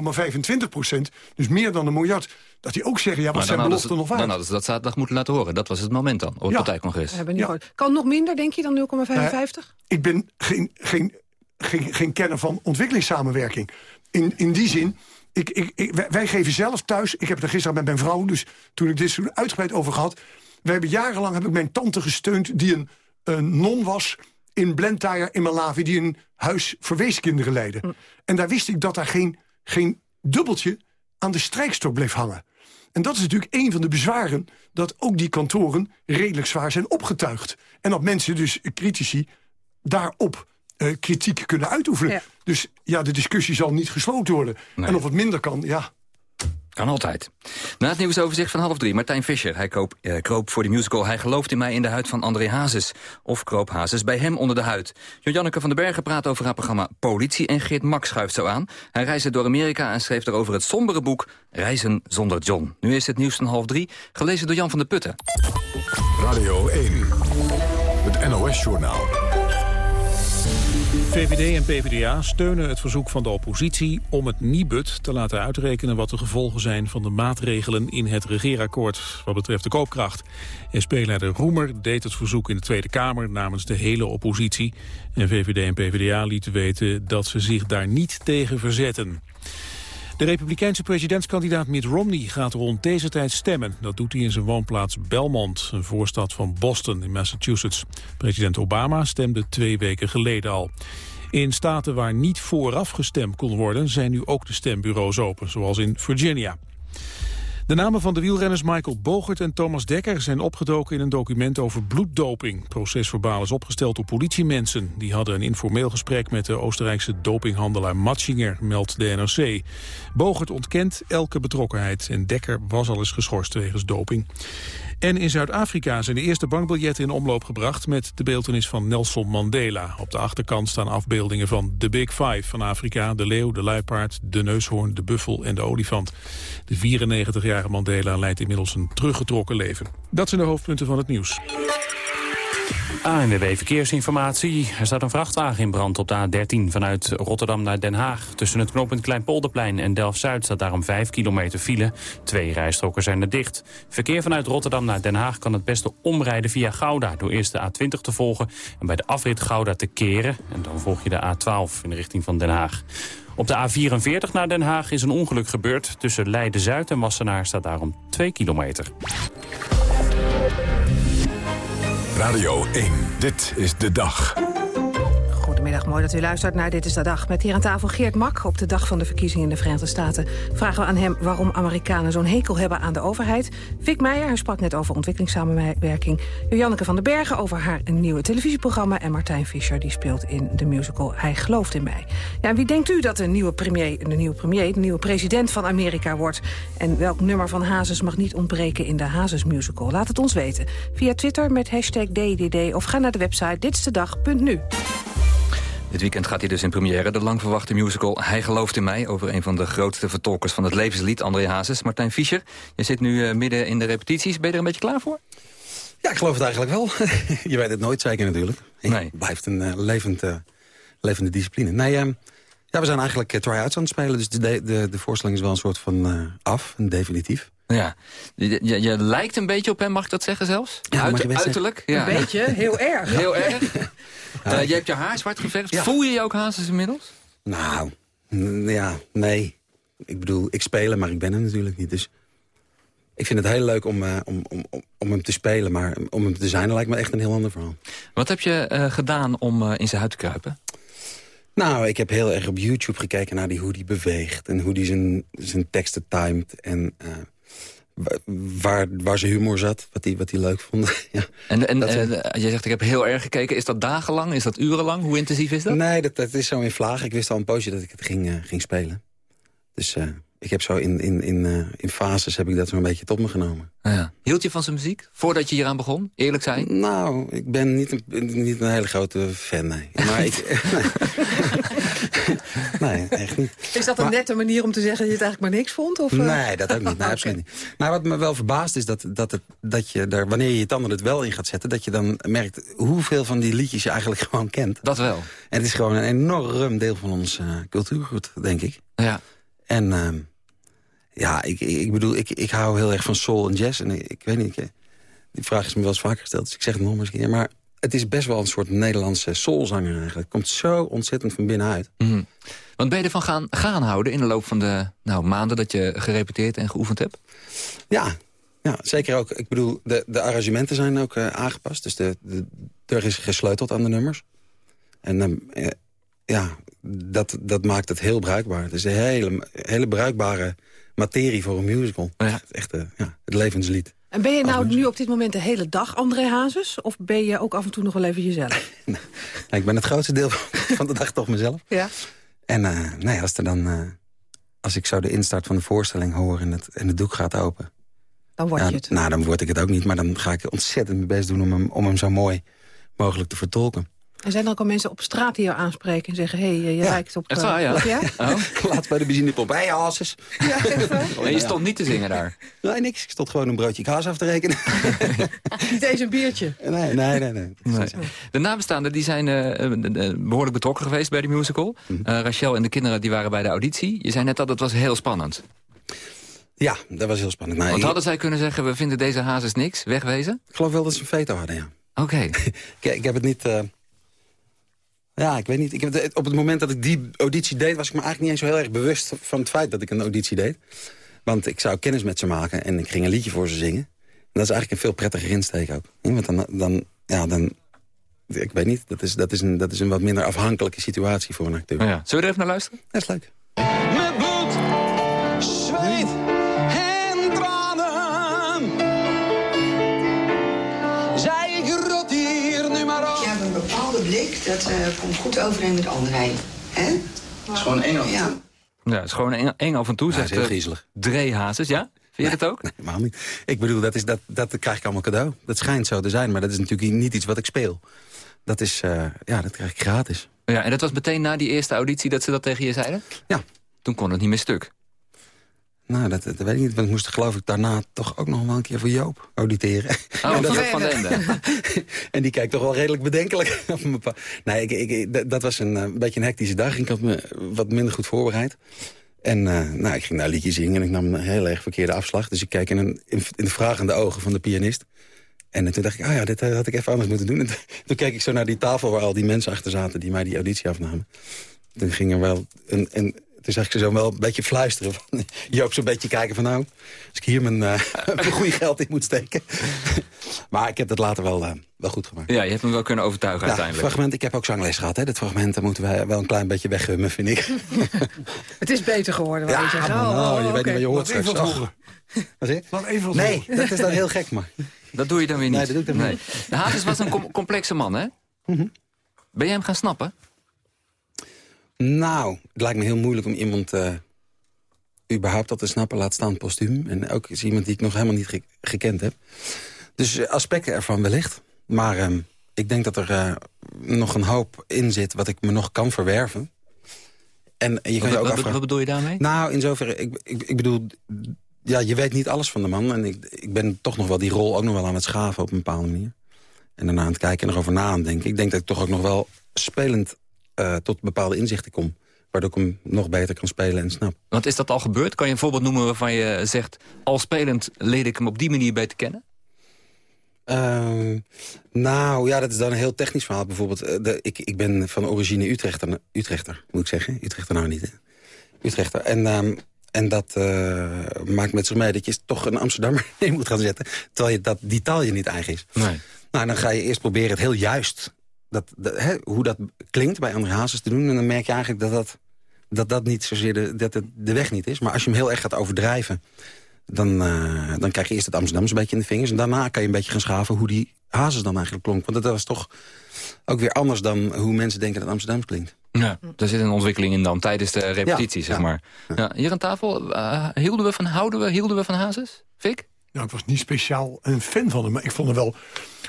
0,25% dus meer dan een miljard... dat die ook zeggen, ja, wat zijn beloften nog waard? Dan hadden ze dat zaterdag moeten laten horen. Dat was het moment dan, op het ja. partijcongres. Ja. Kan nog minder, denk je, dan 0,55? Uh, ik ben geen, geen, geen, geen kenner van ontwikkelingssamenwerking. In, in die zin... Ik, ik, ik, wij geven zelf thuis, ik heb het er gisteren met mijn vrouw... dus toen ik dit zo uitgebreid over gehad... wij hebben jarenlang heb ik mijn tante gesteund die een, een non was in Blantyre in Malawi... die een huis voor weeskinderen leidde. Mm. En daar wist ik dat daar geen, geen dubbeltje aan de strijkstok bleef hangen. En dat is natuurlijk een van de bezwaren... dat ook die kantoren redelijk zwaar zijn opgetuigd. En dat mensen dus, critici, daarop uh, kritiek kunnen uitoefenen. Dus ja, de discussie zal niet gesloten worden. En of het minder kan, ja, kan altijd. Na het nieuwsoverzicht van half drie, Martijn Fischer. Hij koop, eh, kroop voor de musical Hij gelooft in mij in de huid van André Hazes. Of kroop Hazes bij hem onder de huid. Janneke van den Bergen praat over haar programma Politie... en Geert Max schuift zo aan. Hij reisde door Amerika en schreef erover het sombere boek... Reizen zonder John. Nu is het nieuws van half drie, gelezen door Jan van der Putten. Radio 1, het NOS-journaal. VVD en PvdA steunen het verzoek van de oppositie om het Nibud te laten uitrekenen wat de gevolgen zijn van de maatregelen in het regeerakkoord wat betreft de koopkracht. SP-leider Roemer deed het verzoek in de Tweede Kamer namens de hele oppositie. En VVD en PvdA lieten weten dat ze zich daar niet tegen verzetten. De republikeinse presidentskandidaat Mitt Romney gaat rond deze tijd stemmen. Dat doet hij in zijn woonplaats Belmont, een voorstad van Boston in Massachusetts. President Obama stemde twee weken geleden al. In staten waar niet vooraf gestemd kon worden... zijn nu ook de stembureaus open, zoals in Virginia. De namen van de wielrenners Michael Bogert en Thomas Dekker zijn opgedoken in een document over bloeddoping. Procesverbaal is opgesteld door politiemensen. Die hadden een informeel gesprek met de Oostenrijkse dopinghandelaar Matschinger, meldt de NRC. Bogert ontkent elke betrokkenheid en Dekker was al eens geschorst wegens doping. En in Zuid-Afrika zijn de eerste bankbiljetten in omloop gebracht... met de beeltenis van Nelson Mandela. Op de achterkant staan afbeeldingen van de Big Five van Afrika... de leeuw, de luipaard, de neushoorn, de buffel en de olifant. De 94-jarige Mandela leidt inmiddels een teruggetrokken leven. Dat zijn de hoofdpunten van het nieuws. ANWB Verkeersinformatie. Er staat een vrachtwagen in brand op de A13 vanuit Rotterdam naar Den Haag. Tussen het knooppunt Kleinpolderplein en Delft-Zuid staat daarom 5 kilometer file. Twee rijstroken zijn er dicht. Verkeer vanuit Rotterdam naar Den Haag kan het beste omrijden via Gouda... door eerst de A20 te volgen en bij de afrit Gouda te keren. En dan volg je de A12 in de richting van Den Haag. Op de A44 naar Den Haag is een ongeluk gebeurd. Tussen Leiden-Zuid en Wassenaar staat daarom 2 kilometer. Radio 1, dit is de dag. Mooi dat u luistert naar Dit is de Dag. Met hier aan tafel Geert Mak. Op de dag van de verkiezingen in de Verenigde Staten vragen we aan hem waarom Amerikanen zo'n hekel hebben aan de overheid. Vic Meijer, hij sprak net over ontwikkelingssamenwerking. Janneke van den Bergen over haar nieuwe televisieprogramma. En Martijn Fischer, die speelt in de musical Hij gelooft in mij. Ja, wie denkt u dat de nieuwe premier, de nieuwe premier, de nieuwe president van Amerika wordt? En welk nummer van Hazes mag niet ontbreken in de Hazes musical? Laat het ons weten. Via Twitter met hashtag DDD of ga naar de website ditstedag.nu. Dit weekend gaat hij dus in première, de lang verwachte musical Hij gelooft in mij... over een van de grootste vertolkers van het levenslied, André Hazes. Martijn Fischer, je zit nu uh, midden in de repetities. Ben je er een beetje klaar voor? Ja, ik geloof het eigenlijk wel. [laughs] je weet het nooit zeker natuurlijk. Nee. Het blijft een uh, levend, uh, levende discipline. Nee, ehm, ja, we zijn eigenlijk try-outs aan het spelen. Dus de, de, de voorstelling is wel een soort van af, een definitief. Ja, je, je, je, lijkt een beetje op hem, mag ik dat zeggen zelfs? Ja, uiterlijk? Ja. Een beetje, heel erg. Heel erg. [laughs] Uh, je hebt je haar zwart geverfd. Voel je je ook Hazes inmiddels? Nou, ja, nee. Ik bedoel, ik speel maar ik ben er natuurlijk niet. Dus ik vind het heel leuk om, uh, om, om, om hem te spelen. Maar om hem te zijn, lijkt me echt een heel ander verhaal. Wat heb je uh, gedaan om in zijn huid te kruipen? Nou, ik heb heel erg op YouTube gekeken naar die, hoe die beweegt. En hoe die zijn, zijn teksten timed. En waar, waar zijn humor zat, wat hij wat leuk vond. [laughs] ja, en en uh, je zegt, ik heb heel erg gekeken. Is dat dagenlang? Is dat urenlang? Hoe intensief is dat? Nee, dat, dat is zo in vlaag. Ik wist al een poosje dat ik het ging, uh, ging spelen. Dus uh, ik heb zo in, in, in, in fases heb ik dat zo'n beetje tot me genomen. Ja. Hield je van zijn muziek voordat je hier aan begon? Eerlijk zijn? Nou, ik ben niet een, niet een hele grote fan, nee. Maar ik... [laughs] [laughs] [laughs] nee, echt niet. Is dat een nette manier om te zeggen dat je het eigenlijk maar niks vond? Of, uh... Nee, dat ook niet. Nee, [laughs] absoluut niet. Maar wat me wel verbaast is dat, dat, het, dat je daar, wanneer je je tanden het wel in gaat zetten... dat je dan merkt hoeveel van die liedjes je eigenlijk [laughs] gewoon kent. Dat wel. En het is gewoon een enorm deel van ons uh, cultuurgoed, denk ik. Ja. En uh, ja, ik, ik bedoel, ik, ik hou heel erg van soul en jazz. En ik, ik weet niet, ik, die vraag is me wel eens vaker gesteld, dus ik zeg het nog maar eens een keer. Maar het is best wel een soort Nederlandse soulzanger eigenlijk. Het komt zo ontzettend van binnenuit. Mm. Want ben je ervan gaan, gaan houden in de loop van de nou, maanden dat je gerepeteerd en geoefend hebt? Ja, ja zeker ook. Ik bedoel, de, de arrangementen zijn ook uh, aangepast. Dus de, de, er is gesleuteld aan de nummers. En uh, ja, dat, dat maakt het heel bruikbaar. Het is een hele, hele bruikbare materie voor een musical. Ja. Echt uh, ja, het levenslied. En ben je nou nu op dit moment de hele dag André Hazes? Of ben je ook af en toe nog wel even jezelf? [laughs] nou, ik ben het grootste deel van [laughs] de dag toch mezelf. Ja. En uh, nee, als, er dan, uh, als ik zo de instart van de voorstelling hoor en het, en het doek gaat open... Dan word je het. Nou, dan word ik het ook niet. Maar dan ga ik ontzettend mijn best doen om hem, om hem zo mooi mogelijk te vertolken. En zijn er ook al mensen op straat die jou aanspreken en zeggen... hé, hey, je ja. lijkt op... Echt waar, ja? ja? Oh. [laughs] Laat bij de benzinepomp. Hé, hey. Ja, en je stond niet te zingen daar? [laughs] Nee, niks. Ik stond gewoon een broodje kaas af te rekenen. [laughs] niet eens een biertje? Nee, nee, nee. nee. nee. De nabestaanden die zijn uh, behoorlijk betrokken geweest bij de musical. Mm -hmm. uh, Rachel en de kinderen die waren bij de auditie. Je zei net dat het was heel spannend. Ja, dat was heel spannend. Nou, Want hadden zij kunnen zeggen, we vinden deze hazes niks, wegwezen? Ik geloof wel dat ze een veto hadden, ja. Oké. Okay. ik, ik heb het niet... Uh... Ja, ik weet niet. Ik heb op het moment dat ik die auditie deed... was ik me eigenlijk niet eens zo heel erg bewust van het feit dat ik een auditie deed. Want ik zou kennis met ze maken en ik ging een liedje voor ze zingen. En dat is eigenlijk een veel prettiger insteek ook. Want dan, dan, ja, dan ik weet niet, dat is, dat, is een, dat is een wat minder afhankelijke situatie voor een acteur. Oh ja. Zullen we er even naar luisteren? Dat is leuk. Dat uh, komt goed overeen met André. Hè? Dat is gewoon eng af en toe. Ja. Ja, het is gewoon eng, eng af en toe. Ja, zegt is heel griezelig. Dree Hazes, ja? Vind je nee, dat ook? Nee, helemaal niet. Ik bedoel, dat, is, dat, dat krijg ik allemaal cadeau. Dat schijnt zo te zijn, maar dat is natuurlijk niet iets wat ik speel. Dat is, uh, ja, dat krijg ik gratis. Ja, en dat was meteen na die eerste auditie dat ze dat tegen je zeiden? Ja. Toen kon het niet meer stuk. Nou, dat, dat weet ik niet. Want ik moest geloof ik daarna toch ook nog wel een keer voor Joop auditeren. Oh, dat van de Ende. [laughs] en die kijkt toch wel redelijk bedenkelijk. [laughs] op mijn nee, ik, ik, dat was een, een beetje een hectische dag. Ik had me wat minder goed voorbereid. En uh, nou, ik ging daar een liedje zingen en ik nam een heel erg verkeerde afslag. Dus ik keek in, een, in, in de vragende ogen van de pianist. En toen dacht ik, ah ja, dit had ik even anders moeten doen. En [laughs] toen keek ik zo naar die tafel waar al die mensen achter zaten... die mij die auditie afnamen. Toen ging er wel een... een toen zag ik ze zo wel een beetje fluisteren. [laughs] Joop zo'n beetje kijken van nou, als ik hier mijn, uh, [laughs] mijn goede geld in moet steken. [laughs] maar ik heb het later wel, uh, wel goed gemaakt. Ja, je hebt hem wel kunnen overtuigen ja, uiteindelijk. fragment, ik heb ook zangles gehad. Hè. Dat fragment moeten wij wel een klein beetje weggummen, vind ik. het is beter geworden. Ja, je man, oh, oh, je okay. weet niet wat je hoort straks. Even Wat zeg Laat even Nee, dat is dan heel gek, maar. Dat doe je dan weer niet. Nee, dat doe ik dan nee. De Hazes was een com complexe man, hè? Mm -hmm. Ben jij hem gaan snappen? Nou, het lijkt me heel moeilijk om iemand uh, überhaupt dat te snappen. Laat staan postuum. En ook is iemand die ik nog helemaal niet ge gekend heb. Dus uh, aspecten ervan wellicht. Maar uh, ik denk dat er uh, nog een hoop in zit wat ik me nog kan verwerven. En je kan wat, je ook wat, wat bedoel je daarmee? Nou, in zoverre, ik, ik, ik bedoel... Ja, je weet niet alles van de man. En ik, ik ben toch nog wel die rol ook nog wel aan het schaven op een bepaalde manier. En daarna aan het kijken en erover na aan het denken. Ik denk dat ik toch ook nog wel spelend uh, tot bepaalde inzichten kom. Waardoor ik hem nog beter kan spelen en snap. Want is dat al gebeurd? Kan je een voorbeeld noemen waarvan je zegt... al spelend leerde ik hem op die manier beter kennen? Uh, nou, ja, dat is dan een heel technisch verhaal. Bijvoorbeeld, uh, de, ik, ik ben van origine Utrechter, Utrechter, moet ik zeggen. Utrechter nou niet, hè? Utrechter. En, um, en dat uh, maakt met zich mee dat je toch een Amsterdammer [laughs] in moet gaan zetten. Terwijl je dat, die taal je niet eigen is. Nee. Nou, dan ga je eerst proberen het heel juist... Dat, dat, hè, hoe dat klinkt bij André Hazes te doen. En dan merk je eigenlijk dat dat, dat, dat niet zozeer de, dat het de weg niet is. Maar als je hem heel erg gaat overdrijven... Dan, uh, dan krijg je eerst het Amsterdamse een beetje in de vingers. En daarna kan je een beetje gaan schaven hoe die Hazes dan eigenlijk klonk. Want dat was toch ook weer anders dan hoe mensen denken dat Amsterdams klinkt. Ja, daar zit een ontwikkeling in dan tijdens de repetitie, zeg maar. Ja. hier aan tafel, uh, hielden, we van, houden we, hielden we van Hazes? Fik? Nou, ik was niet speciaal een fan van hem, maar ik vond er wel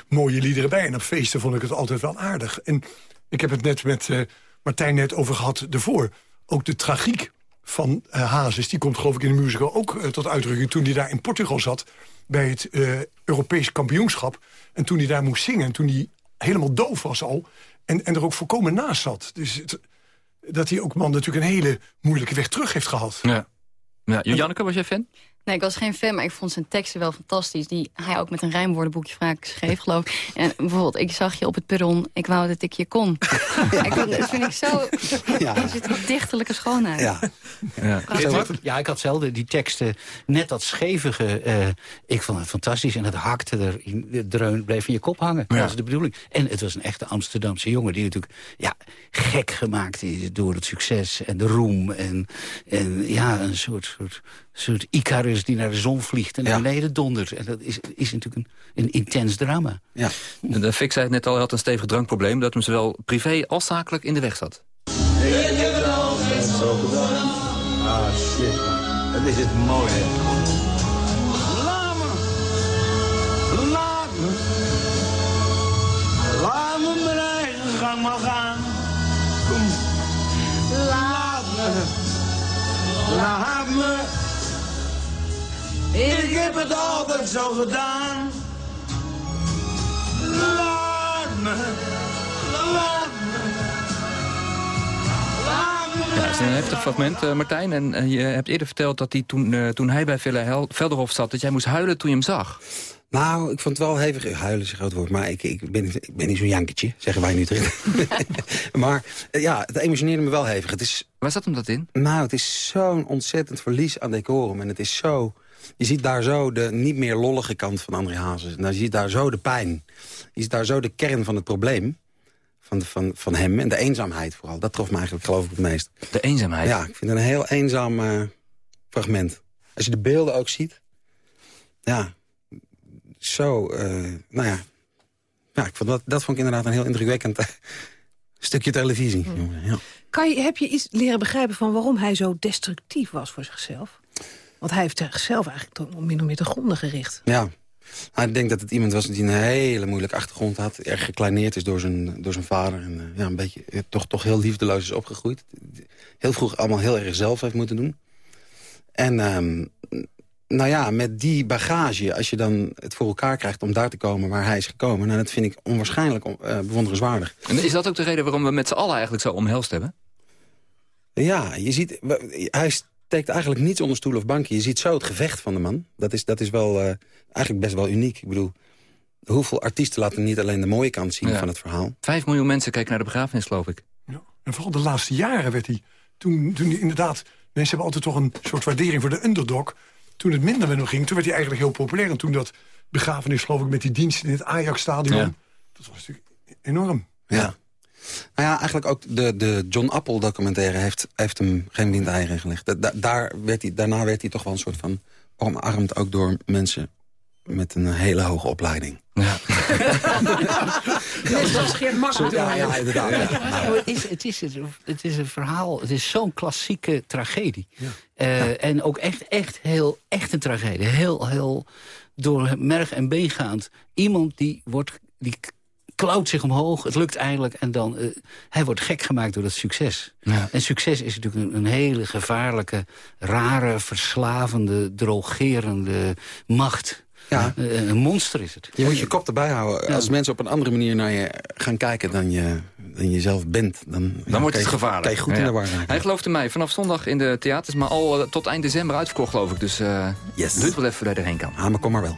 mooie liederen bij. En op feesten vond ik het altijd wel aardig. En ik heb het net met uh, Martijn net over gehad ervoor. Ook de tragiek van uh, Hazes, die komt geloof ik in de musical ook uh, tot uitdrukking... toen hij daar in Portugal zat bij het Europees kampioenschap. En toen hij daar moest zingen en toen hij helemaal doof was al... en, en er ook volkomen naast zat. Dus het, dat die ook man natuurlijk een hele moeilijke weg terug heeft gehad. Ja. Ja, Janneke, was jij fan? Nee, ik was geen fan, maar ik vond zijn teksten wel fantastisch. Die hij ook met een rijmwoordenboekje vaak schreef, geloof ik. En bijvoorbeeld, ik zag je op het perron, ik wou dat ik je kon. [laughs] ik, dat vind ik zo... Ja. Er zit een dichterlijke schoonheid. Ja. Ja. ja, ik had zelden die teksten, net dat schevige... Uh, ik vond het fantastisch en het hakte er, de dreun bleef in je kop hangen. Dat was de bedoeling. En het was een echte Amsterdamse jongen die natuurlijk ja, gek gemaakt is door het succes en de roem. En, en ja, een soort, soort soort Icarus die naar de zon vliegt en naar beneden dondert. En dat is, is natuurlijk een, een intens drama. Ja. De Fik zei het net al, hij had een stevig drankprobleem... dat hem zowel privé als zakelijk in de weg zat. Ik heb het altijd zo gedaan. Ah, shit, man. Dat is het mooie. Laat me. Laat me. Laat me mijn eigen gang maar gaan. Kom. Laat me. Laat me. Ik heb het altijd zo gedaan. Laat me, laat me, laat me. Ja, het is een heftig fragment, uh, Martijn. En uh, je hebt eerder verteld dat hij toen, uh, toen hij bij Villa Velderhof zat... dat jij moest huilen toen je hem zag. Nou, ik vond het wel hevig. Huilen is een groot woord, maar ik, ik, ben, ik ben niet zo'n jankertje, zeggen wij nu terug. [laughs] maar ja, het emotioneerde me wel hevig. Het is, Waar zat hem dat in? Nou, het is zo'n ontzettend verlies aan decorum. En het is zo je ziet daar zo de niet meer lollige kant van André Hazes. En je ziet daar zo de pijn. Je ziet daar zo de kern van het probleem. Van, van, van hem en de eenzaamheid vooral. Dat trof me eigenlijk geloof ik het meest. De eenzaamheid? Ja, ik vind het een heel eenzaam uh, fragment. Als je de beelden ook ziet. Ja, zo, uh, nou ja. ja ik vond dat, dat vond ik inderdaad een heel indrukwekkend uh, stukje televisie. Hmm. Ja. Kan je, heb je iets leren begrijpen van waarom hij zo destructief was voor zichzelf? Want hij heeft zichzelf eigenlijk min of meer te gronden gericht. Ja. Nou, ik denk dat het iemand was die een hele moeilijke achtergrond had. Erg gekleineerd is door zijn, door zijn vader. En uh, ja, een beetje uh, toch, toch heel liefdeloos is opgegroeid. Heel vroeg allemaal heel erg zelf heeft moeten doen. En um, nou ja, met die bagage, als je dan het voor elkaar krijgt om daar te komen waar hij is gekomen... Nou, dat vind ik onwaarschijnlijk uh, bewonderenswaardig. En is dat ook de reden waarom we met z'n allen eigenlijk zo omhelst hebben? Ja, je ziet, hij steekt eigenlijk niets onder stoel of bankje. Je ziet zo het gevecht van de man. Dat is, dat is wel uh, eigenlijk best wel uniek. Ik bedoel, hoeveel artiesten laten niet alleen de mooie kant zien van het verhaal. Vijf miljoen mensen kijken naar de begrafenis, geloof ik. Ja. En vooral de laatste jaren werd hij... Toen, toen hij inderdaad... Mensen hebben altijd toch een soort waardering voor de underdog. Toen het minder met hem ging, toen werd hij eigenlijk heel populair. En toen dat begrafenis, geloof ik, met die dienst in het Ajax-stadion... dat was natuurlijk enorm. Ja. Nou ja, eigenlijk ook de, de John Apple documentaire heeft, heeft hem geen windeieren gelegd. Da, daar werd hij, daarna werd hij toch wel een soort van omarmd ook door mensen met een hele hoge opleiding. Ja. [laughs] Net zoals Geert Makker. Ja, ja, inderdaad. Het, is, het, is, het is een verhaal, het is zo'n klassieke tragedie. Ja. Uh, en ook echt, echt, heel, echt een tragedie. Heel, heel door merg en been gaand. Iemand die wordt die klauwt zich omhoog, het lukt eindelijk... en dan, uh, hij wordt gek gemaakt door dat succes. Ja. En succes is natuurlijk een, een, hele gevaarlijke, rare, verslavende, drogerende macht... Ja. Uh, een monster is het. Je moet je kop erbij houden. Ja. Als mensen op een andere manier naar je gaan kijken dan je, dan je zelf bent... dan, dan wordt het gevaarlijk. Kan je goed in de war Hij geloofde mij. Vanaf zondag in de theaters, maar al uh, tot eind december uitverkocht geloof ik. Dus uh, yes. duurt wel even voordat je erheen kan. Ah, maar kom maar wel.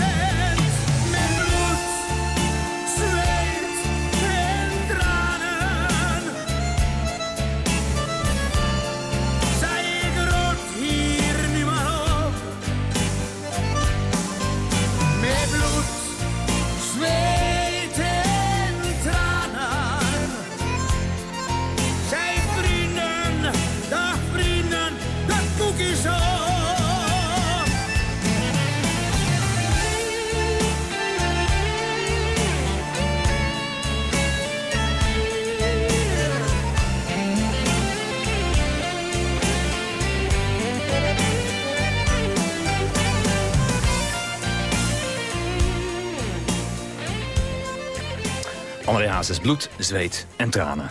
Bloed, zweet en tranen.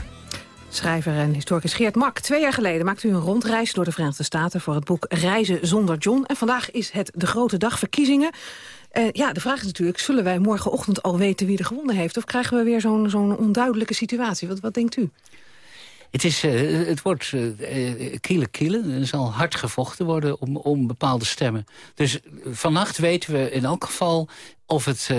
Schrijver en historicus Geert Mak. Twee jaar geleden maakte u een rondreis door de Verenigde Staten... voor het boek Reizen zonder John. En vandaag is het de grote dag verkiezingen. Eh, ja, de vraag is natuurlijk, zullen wij morgenochtend al weten wie er gewonnen heeft? Of krijgen we weer zo'n zo'n onduidelijke situatie? Wat, wat denkt u? Het, is, eh, het wordt uh, kielen kielen. Er zal hard gevochten worden om, om bepaalde stemmen. Dus vannacht weten we in elk geval of het, uh,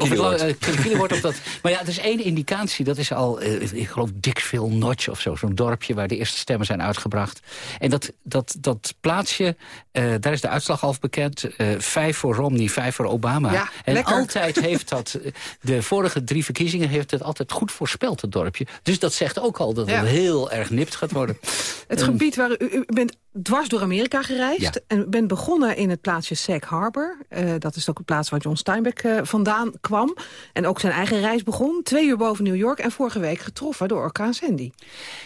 of het wordt. eh, kiele, kiele wordt. Of dat, [laughs] maar ja, er is één indicatie. Dat is al, eh, ik geloof, Dixville Notch of zo. Zo'n dorpje waar de eerste stemmen zijn uitgebracht. En dat, dat, dat plaatsje, eh, daar is de uitslag al bekend. Eh, vijf voor Romney, vijf voor Obama. Ja, en lekker. altijd [laughs] heeft dat, eh, de vorige drie verkiezingen heeft het altijd goed voorspeld, het dorpje. Dus dat zegt ook al dat Ja. het heel erg nipt gaat worden. Het gebied waar u, u bent dwars door Amerika gereisd... Ja. en bent begonnen in het plaatsje Sag Harbor. Eh, dat is ook het plaats waar John Steinbeck eh, vandaan kwam. En ook zijn eigen reis begon. Twee uur boven New York en vorige week getroffen door orkaan Sandy.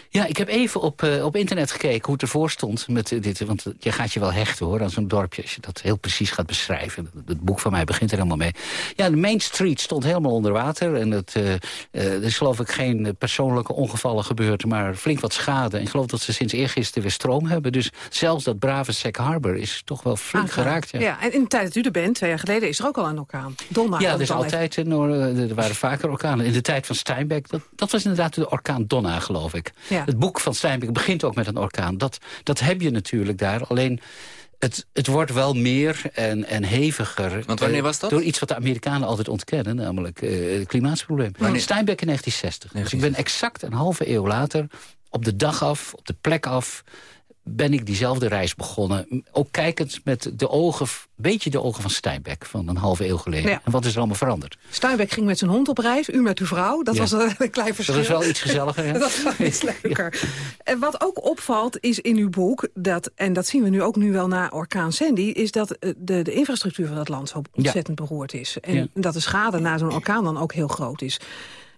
Ja, ik heb even op, eh, op internet gekeken hoe het ervoor stond. Met eh, dit, want je gaat je wel hechten hoor, aan zo'n dorpje. Als je dat heel precies gaat beschrijven. Het boek van mij begint er helemaal mee. Ja, de Main Street stond helemaal onder water. En het, eh, eh, er is geloof ik geen eh, persoonlijke ongevallen gebeurd. Maar flink wat schade. En ik geloof dat ze sinds eergisteren weer stroom hebben. Dus zelfs dat brave Sac Harbor is toch wel flink geraakt. Ja. Ja, en in de tijd dat u er bent, twee jaar geleden, is er ook al een orkaan. Donna. Ja, er is altijd een, er waren vaker orkanen. In de tijd van Steinbeck, dat, dat was inderdaad de orkaan Donna, geloof ik. Ja. Het boek van Steinbeck begint ook met een orkaan. Dat, dat heb je natuurlijk daar, alleen... Het, het wordt wel meer en, en heviger. Want wanneer eh, was dat? Door iets wat de Amerikanen altijd ontkennen, namelijk eh, het klimaatsprobleem. Wanneer? Steinbeck in 1960. Dus ik ben exact een halve eeuw later, op de dag af, op de plek af ben ik diezelfde reis begonnen. Ook kijkend met de ogen, een beetje de ogen van Steinbeck... van een halve eeuw geleden. Ja. En wat is er allemaal veranderd? Steinbeck ging met zijn hond op reis, u met uw vrouw. Dat Ja. was een, [laughs] klein verschil. Dat is wel iets gezelliger, ja. [laughs] dat is wel iets leuker. [laughs] En wat ook opvalt is in uw boek, dat, en dat zien we nu ook nu wel na orkaan Sandy... is dat eh, de, de infrastructuur van dat land zo ontzettend beroerd is. En dat de schade na zo'n orkaan dan ook heel groot is.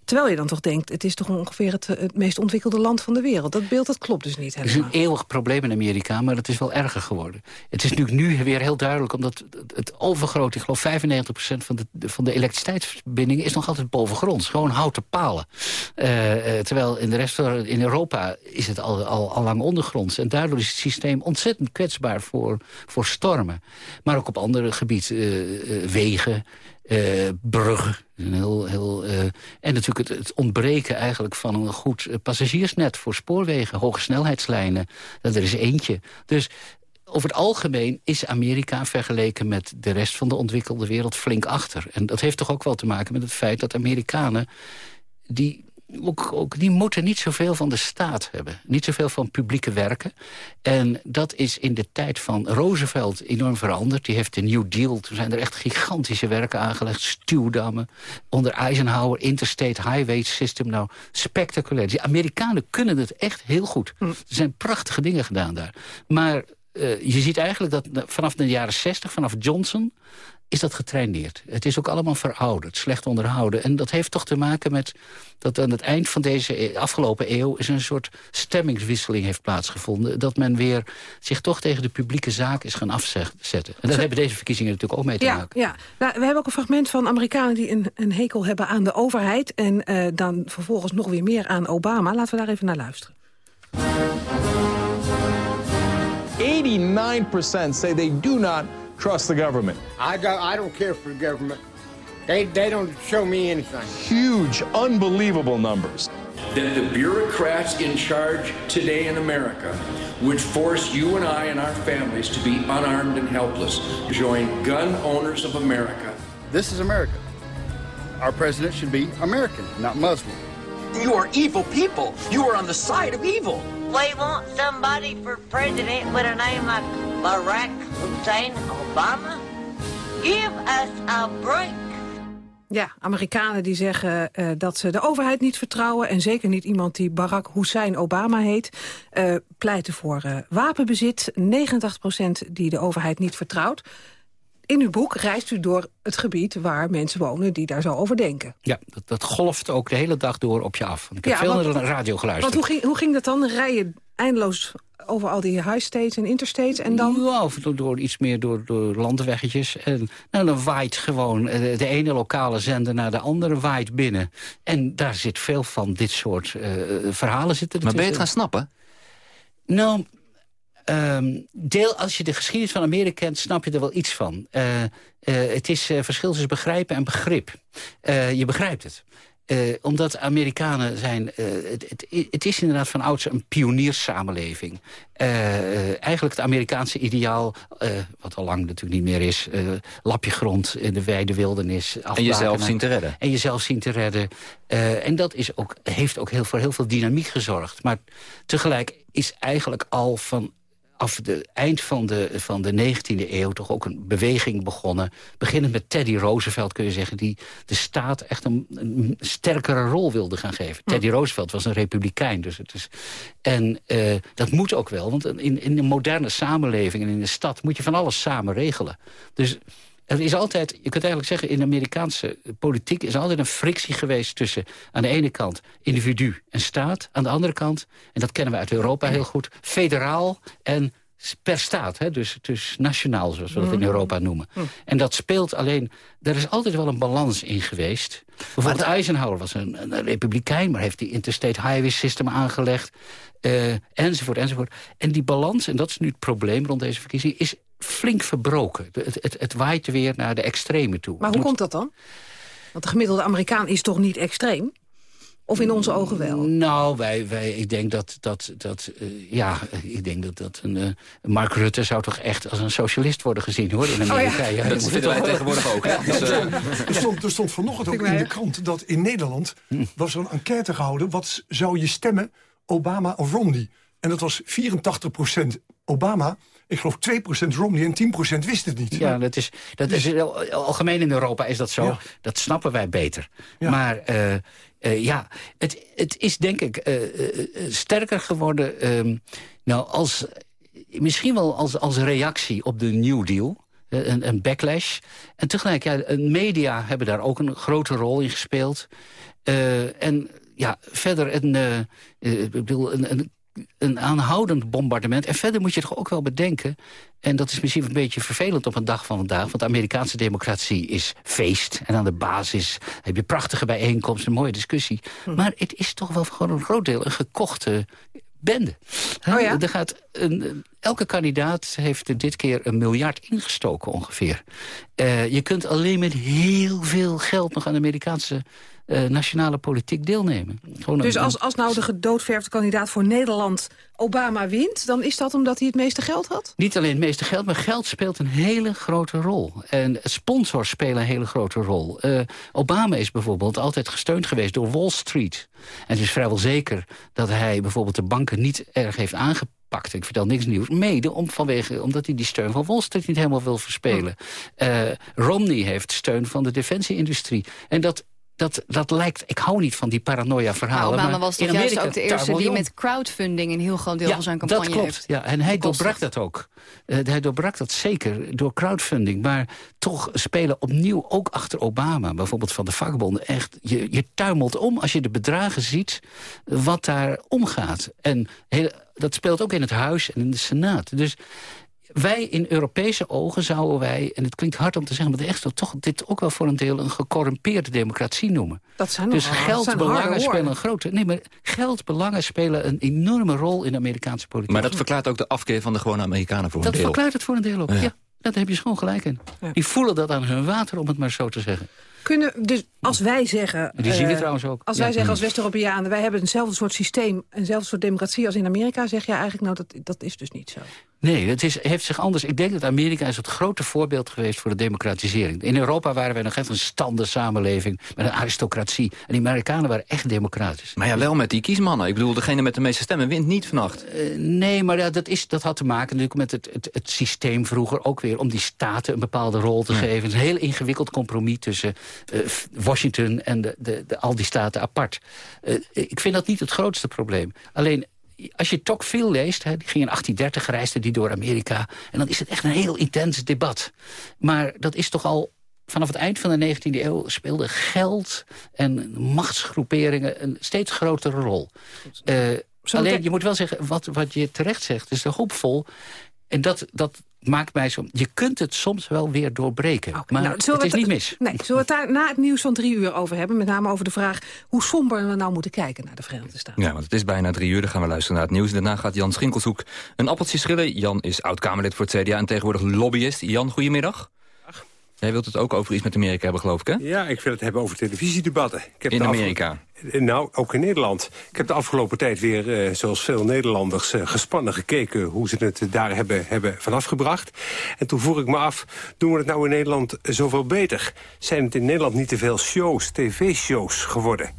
Terwijl je dan toch denkt, het is toch ongeveer het, het meest ontwikkelde land van de wereld. Dat beeld dat klopt dus niet Het is helemaal. een eeuwig probleem in Amerika, maar het is wel erger geworden. Het is natuurlijk nu weer heel duidelijk, omdat het- overgrote... ik geloof 95% van de, van de elektriciteitsverbindingen is nog altijd bovengronds. Gewoon houten palen. Eh, eh, terwijl in de rest van in Europa is het al, al, al lang ondergronds. En daardoor is het systeem ontzettend kwetsbaar voor, voor stormen. Maar ook op andere gebieden, eh, wegen... eh, bruggen. Heel, heel, eh, en natuurlijk het, het ontbreken eigenlijk van een goed eh, passagiersnet voor spoorwegen, hoge snelheidslijnen. Dat er is eentje. Dus over het algemeen is Amerika vergeleken met de rest van de ontwikkelde wereld flink achter. En dat heeft toch ook wel te maken met het feit dat Amerikanen... die ook, ook, die moeten niet zoveel van de staat hebben. Niet zoveel van publieke werken. En dat is in de tijd van Roosevelt enorm veranderd. Die heeft de New Deal, toen zijn er echt gigantische werken aangelegd. Stuwdammen, onder Eisenhower, Interstate Highway System. Nou, spectaculair. Die Amerikanen kunnen het echt heel goed. Er zijn prachtige dingen gedaan daar. Maar eh, je ziet eigenlijk dat vanaf de jaren 60, vanaf Johnson is dat getraineerd. Het is ook allemaal verouderd, slecht onderhouden. En dat heeft toch te maken met dat aan het eind van deze e- afgelopen eeuw... is een soort stemmingswisseling heeft plaatsgevonden. Dat men weer zich toch tegen de publieke zaak is gaan afzetten. En daar hebben deze verkiezingen natuurlijk ook mee te ja, maken. Ja, nou, we hebben ook een fragment van Amerikanen die een, een hekel hebben aan de overheid... en uh, dan vervolgens nog weer meer aan Obama. Laten we daar even naar luisteren. 89% say they do not trust the government. I don't, I don't care for the government. They, they don't show me anything. Huge, unbelievable numbers. That the bureaucrats in charge today in America would force you and I and our families to be unarmed and helpless. Join gun owners of America. This is America. Our president should be American, not Muslim. You are evil people. You are on the side of evil. We want somebody for president with a name like Barack Hussein Obama. Give us a break. Ja, Amerikanen die zeggen uh, dat ze de overheid niet vertrouwen... en zeker niet iemand die Barack Hussein Obama heet... Uh, pleiten voor uh, wapenbezit. 89% die de overheid niet vertrouwt. In uw boek reist u door het gebied waar mensen wonen die daar zo over denken. Ja, dat, dat golft ook de hele dag door op je af. Want ik heb ja, veel naar de radio geluisterd. Want hoe ging, hoe ging dat dan? Rijden eindeloos over al die high states en interstates en dan? Ja, of door, iets meer door, door landweggetjes. En nou, dan waait gewoon eh, de ene lokale zender naar de andere waait binnen. En daar zit veel van dit soort uh, verhalen zitten. Maar ben je het gaan snappen? Nou, um, deel, als je de geschiedenis van Amerika kent, snap je er wel iets van. Uh, uh, het is uh, verschil tussen begrijpen en begrip. je begrijpt het. Omdat Amerikanen zijn... Het, het, het, is inderdaad van ouds een pionierssamenleving. Eigenlijk het Amerikaanse ideaal, wat al lang natuurlijk niet meer is... lapje grond in de wijde wildernis. En jezelf zien te redden. En jezelf zien te redden. en dat is ook, heeft ook heel, voor heel veel dynamiek gezorgd. Maar tegelijk is eigenlijk al van af het eind van de, van de 19e eeuw toch ook een beweging begonnen. Beginnend met Teddy Roosevelt kun je zeggen... die de staat echt een, een sterkere rol wilde gaan geven. Teddy Roosevelt was een republikein. Dus het is, en uh, dat moet ook wel, want in, in een moderne samenleving... en in de stad moet je van alles samen regelen. Dus er is altijd, je kunt eigenlijk zeggen, in de Amerikaanse politiek... is altijd een frictie geweest tussen aan de ene kant individu en staat... aan de andere kant, en dat kennen we uit Europa heel goed... federaal en per staat, hè? Dus, dus nationaal, zoals we dat in mm. Europa noemen. Mm. En dat speelt alleen... Er is altijd wel een balans in geweest. Bijvoorbeeld Eisenhower was een, een, republikein... maar heeft die interstate highway system aangelegd... Uh, enzovoort, enzovoort. En die balans, en dat is nu het probleem rond deze verkiezing... is flink verbroken. Het, het, het waait weer naar de extreme toe. Maar hoe komt dat dan? Want de gemiddelde Amerikaan is toch niet extreem? Of in onze ogen wel? Nou, wij, wij, ik denk dat, dat, dat uh, ja, [laughs] ik denk dat, dat een, uh, Mark Rutte zou toch echt als een socialist worden gezien, hoor, in Amerika. Oh ja. dat vinden wij tegenwoordig ook. Ja. Dus, uh, [laughs] er, stond, er stond vanochtend ook in de krant dat in Nederland hm. was er een enquête gehouden. Wat zou je stemmen, Obama of Romney? En dat was 84% Obama ik geloof 2% Romney en 10% wist het niet. Ja, dat is, dat is, algemeen in Europa is dat zo. Dat snappen wij beter. Maar uh, uh, ja, het, het is denk ik uh, sterker geworden... Um, nou, als, misschien wel als, als reactie op de New Deal... Een, een, backlash. En tegelijk, ja, media hebben daar ook een grote rol in gespeeld. en ja, verder een, ik bedoel, een, een een aanhoudend bombardement. En verder moet je toch ook wel bedenken... en dat is misschien een beetje vervelend op een dag van vandaag... want de Amerikaanse democratie is feest. En aan de basis heb je prachtige bijeenkomsten, een mooie discussie. Hm. Maar het is toch wel gewoon een groot deel een gekochte bende. Oh ja? er gaat een, elke kandidaat heeft dit keer een miljard ingestoken ongeveer. Uh, je kunt alleen met heel veel geld nog aan de Amerikaanse uh, nationale politiek deelnemen. Gewoon dus als, als nou de gedoodverfde kandidaat voor Nederland Obama wint... dan is dat omdat hij het meeste geld had? Niet alleen het meeste geld, maar geld speelt een hele grote rol. En sponsors spelen een hele grote rol. Uh, Obama is bijvoorbeeld altijd gesteund geweest door Wall Street. En het is vrijwel zeker dat hij bijvoorbeeld de banken niet erg heeft aangepakt ik vertel niks nieuws, mede om, vanwege, omdat hij die steun van Wall Street niet helemaal wil verspelen. Uh, Romney heeft steun van de defensieindustrie. En dat dat, dat lijkt... Ik hou niet van die paranoia-verhalen. Maar Obama was toch juist ook de eerste die met crowdfunding... een heel groot deel van zijn campagne dat klopt. Ja, en hij doorbrak dat ook. Uh, hij doorbrak dat zeker door crowdfunding. Maar toch spelen opnieuw ook achter Obama... bijvoorbeeld van de vakbonden echt... Je, je tuimelt om als je de bedragen ziet wat daar omgaat. En heel, dat speelt ook in het Huis en in de Senaat. Dus wij in Europese ogen zouden wij, en het klinkt hard om te zeggen... maar de echt toch dit ook wel voor een deel een gecorrumpeerde democratie noemen. Dat zijn dus geldbelangen spelen een grote... Nee, maar geldbelangen spelen een enorme rol in de Amerikaanse politiek. Maar dat verklaart ook de afkeer van de gewone Amerikanen voor een deel. Dat verklaart het voor een deel ook, ja. Daar heb je gewoon gelijk in. Die voelen dat aan hun water, om het maar zo te zeggen. Kunnen, dus als wij zeggen... Die zien het uh, trouwens ook. Als wij zeggen als West-Europeanen... wij hebben eenzelfde soort systeem, eenzelfde soort democratie als in Amerika... zeg je eigenlijk, nou, dat, dat is dus niet zo. Nee, het is, heeft zich anders... Ik denk dat Amerika is het grote voorbeeld geweest voor de democratisering. In Europa waren wij nog echt een standen samenleving... met een aristocratie. En die Amerikanen waren echt democratisch. Maar ja, wel met die kiesmannen. Ik bedoel, degene met de meeste stemmen wint niet vannacht. Uh, nee, maar ja, dat, is, dat had te maken natuurlijk met het, het, het, systeem vroeger ook weer... om die staten een bepaalde rol te geven. Het is een heel ingewikkeld compromis tussen Washington en de, de, de, al die staten apart. Uh, ik vind dat niet het grootste probleem. Alleen als je Tocqueville leest, hè, die ging in 1830, reisde die door Amerika... en dan is het echt een heel intens debat. Maar dat is toch al vanaf het eind van de 19e eeuw speelde geld en machtsgroeperingen een steeds grotere rol. Uh, alleen, je moet wel zeggen, wat, wat je terecht zegt, is er hoopvol. En dat, dat maakt mij zo... Je kunt het soms wel weer doorbreken, maar nou, het is niet mis. Nee, zullen we het daar na het nieuws van drie uur over hebben? Met name over de vraag hoe somber we nou moeten kijken naar de Verenigde Staten. Ja, want het is bijna drie uur, dan gaan we luisteren naar het nieuws. Daarna gaat Jan Schinkelshoek een appeltje schillen. Jan is oud-Kamerlid voor het CDA en tegenwoordig lobbyist. Jan, goedemiddag. Jij wilt het ook over iets met Amerika hebben, geloof ik, hè? Ja, ik wil het hebben over televisiedebatten. Ik heb in Amerika? Nou, ook in Nederland. Ik heb de afgelopen tijd weer, uh, zoals veel Nederlanders... Uh, gespannen gekeken hoe ze het daar hebben, hebben vanaf gebracht. En toen vroeg ik me af, doen we het nou in Nederland zoveel beter? Zijn het in Nederland niet te veel shows, tv-shows geworden?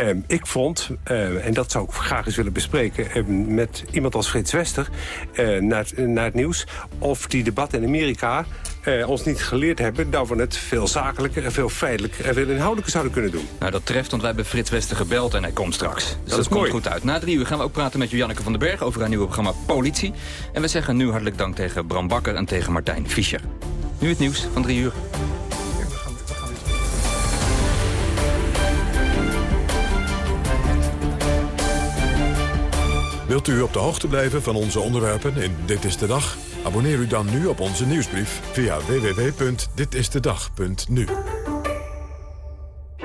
Uh, ik vond, uh, en dat zou ik graag eens willen bespreken... Uh, met iemand als Frits Wester, naar, naar het nieuws... of die debatten in Amerika ons niet geleerd hebben... dat we het veel zakelijker en veel feitelijker en veel inhoudelijker zouden kunnen doen. Nou, dat treft, want wij hebben Frits Wester gebeld en hij komt straks. Dus dat, dat komt goed uit. Na drie uur gaan we ook praten met Janneke van den Berg... over haar nieuwe programma Politie. En we zeggen nu hartelijk dank tegen Bram Bakker en tegen Martijn Fischer. Nu het nieuws van drie uur. Wilt u op de hoogte blijven van onze onderwerpen in Dit is de Dag? Abonneer u dan nu op onze nieuwsbrief via www.ditistedag.nu.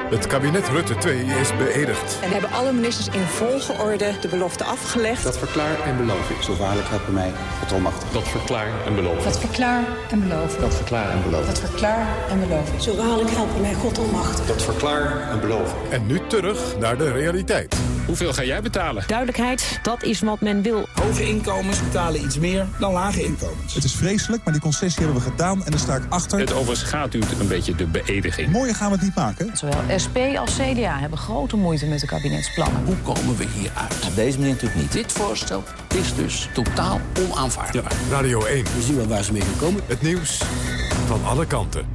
Het kabinet Rutte 2 is beëdigd. En hebben alle ministers in volgorde de belofte afgelegd. Dat verklaar en beloof ik. Zo waarlijk helpen mij God almachtig. Dat verklaar en beloof ik. Dat verklaar en beloof ik. Dat verklaar en beloof ik. Dat verklaar en beloof ik. Zo waarlijk helpen mij God almachtig. Dat verklaar en beloof ik. En nu terug naar de realiteit. Hoeveel ga jij betalen? Duidelijkheid, dat is wat men wil. Hoge inkomens betalen iets meer dan lage inkomens. Het is vreselijk, maar die concessie hebben we gedaan en daar sta ik achter. Het overschaat u een beetje de beëdiging. Mooier gaan we het niet maken. Zowel SP als CDA hebben grote moeite met de kabinetsplannen. Hoe komen we hier uit? Op deze manier natuurlijk niet. Dit voorstel is dus totaal onaanvaardbaar. Ja, Radio 1. We zien wel waar ze mee komen. Het nieuws van alle kanten.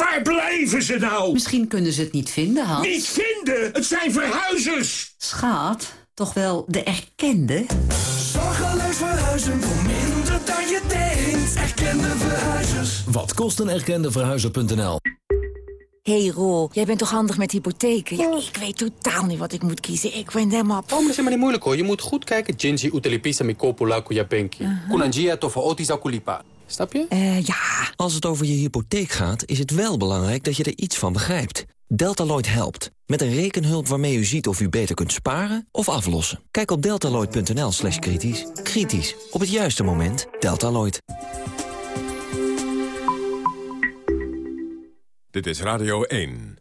Waar blijven ze nou? Misschien kunnen ze het niet vinden, Hans. Niet vinden? Het zijn verhuizers! Schaat, toch wel de erkende? Zorgeloos verhuizen voor minder dan je denkt. Erkende verhuizers. Wat kost een erkende verhuizer.nl? hey Ro, jij bent toch handig met hypotheken? Ja, ik weet totaal niet wat ik moet kiezen. Ik ben helemaal... Oh, maar dat is helemaal niet moeilijk hoor. Je moet goed kijken. Jinji utelipisa mi kopula kuyapenki. Kunanjia tofo otisa kulipa. Snap je? Uh, ja. Als het over je hypotheek gaat, is het wel belangrijk dat je er iets van begrijpt. Deltaloid helpt. Met een rekenhulp waarmee u ziet of u beter kunt sparen of aflossen. Kijk op deltaloid.nl slash kritisch. Kritisch. Op het juiste moment. Deltaloid. Dit is Radio 1.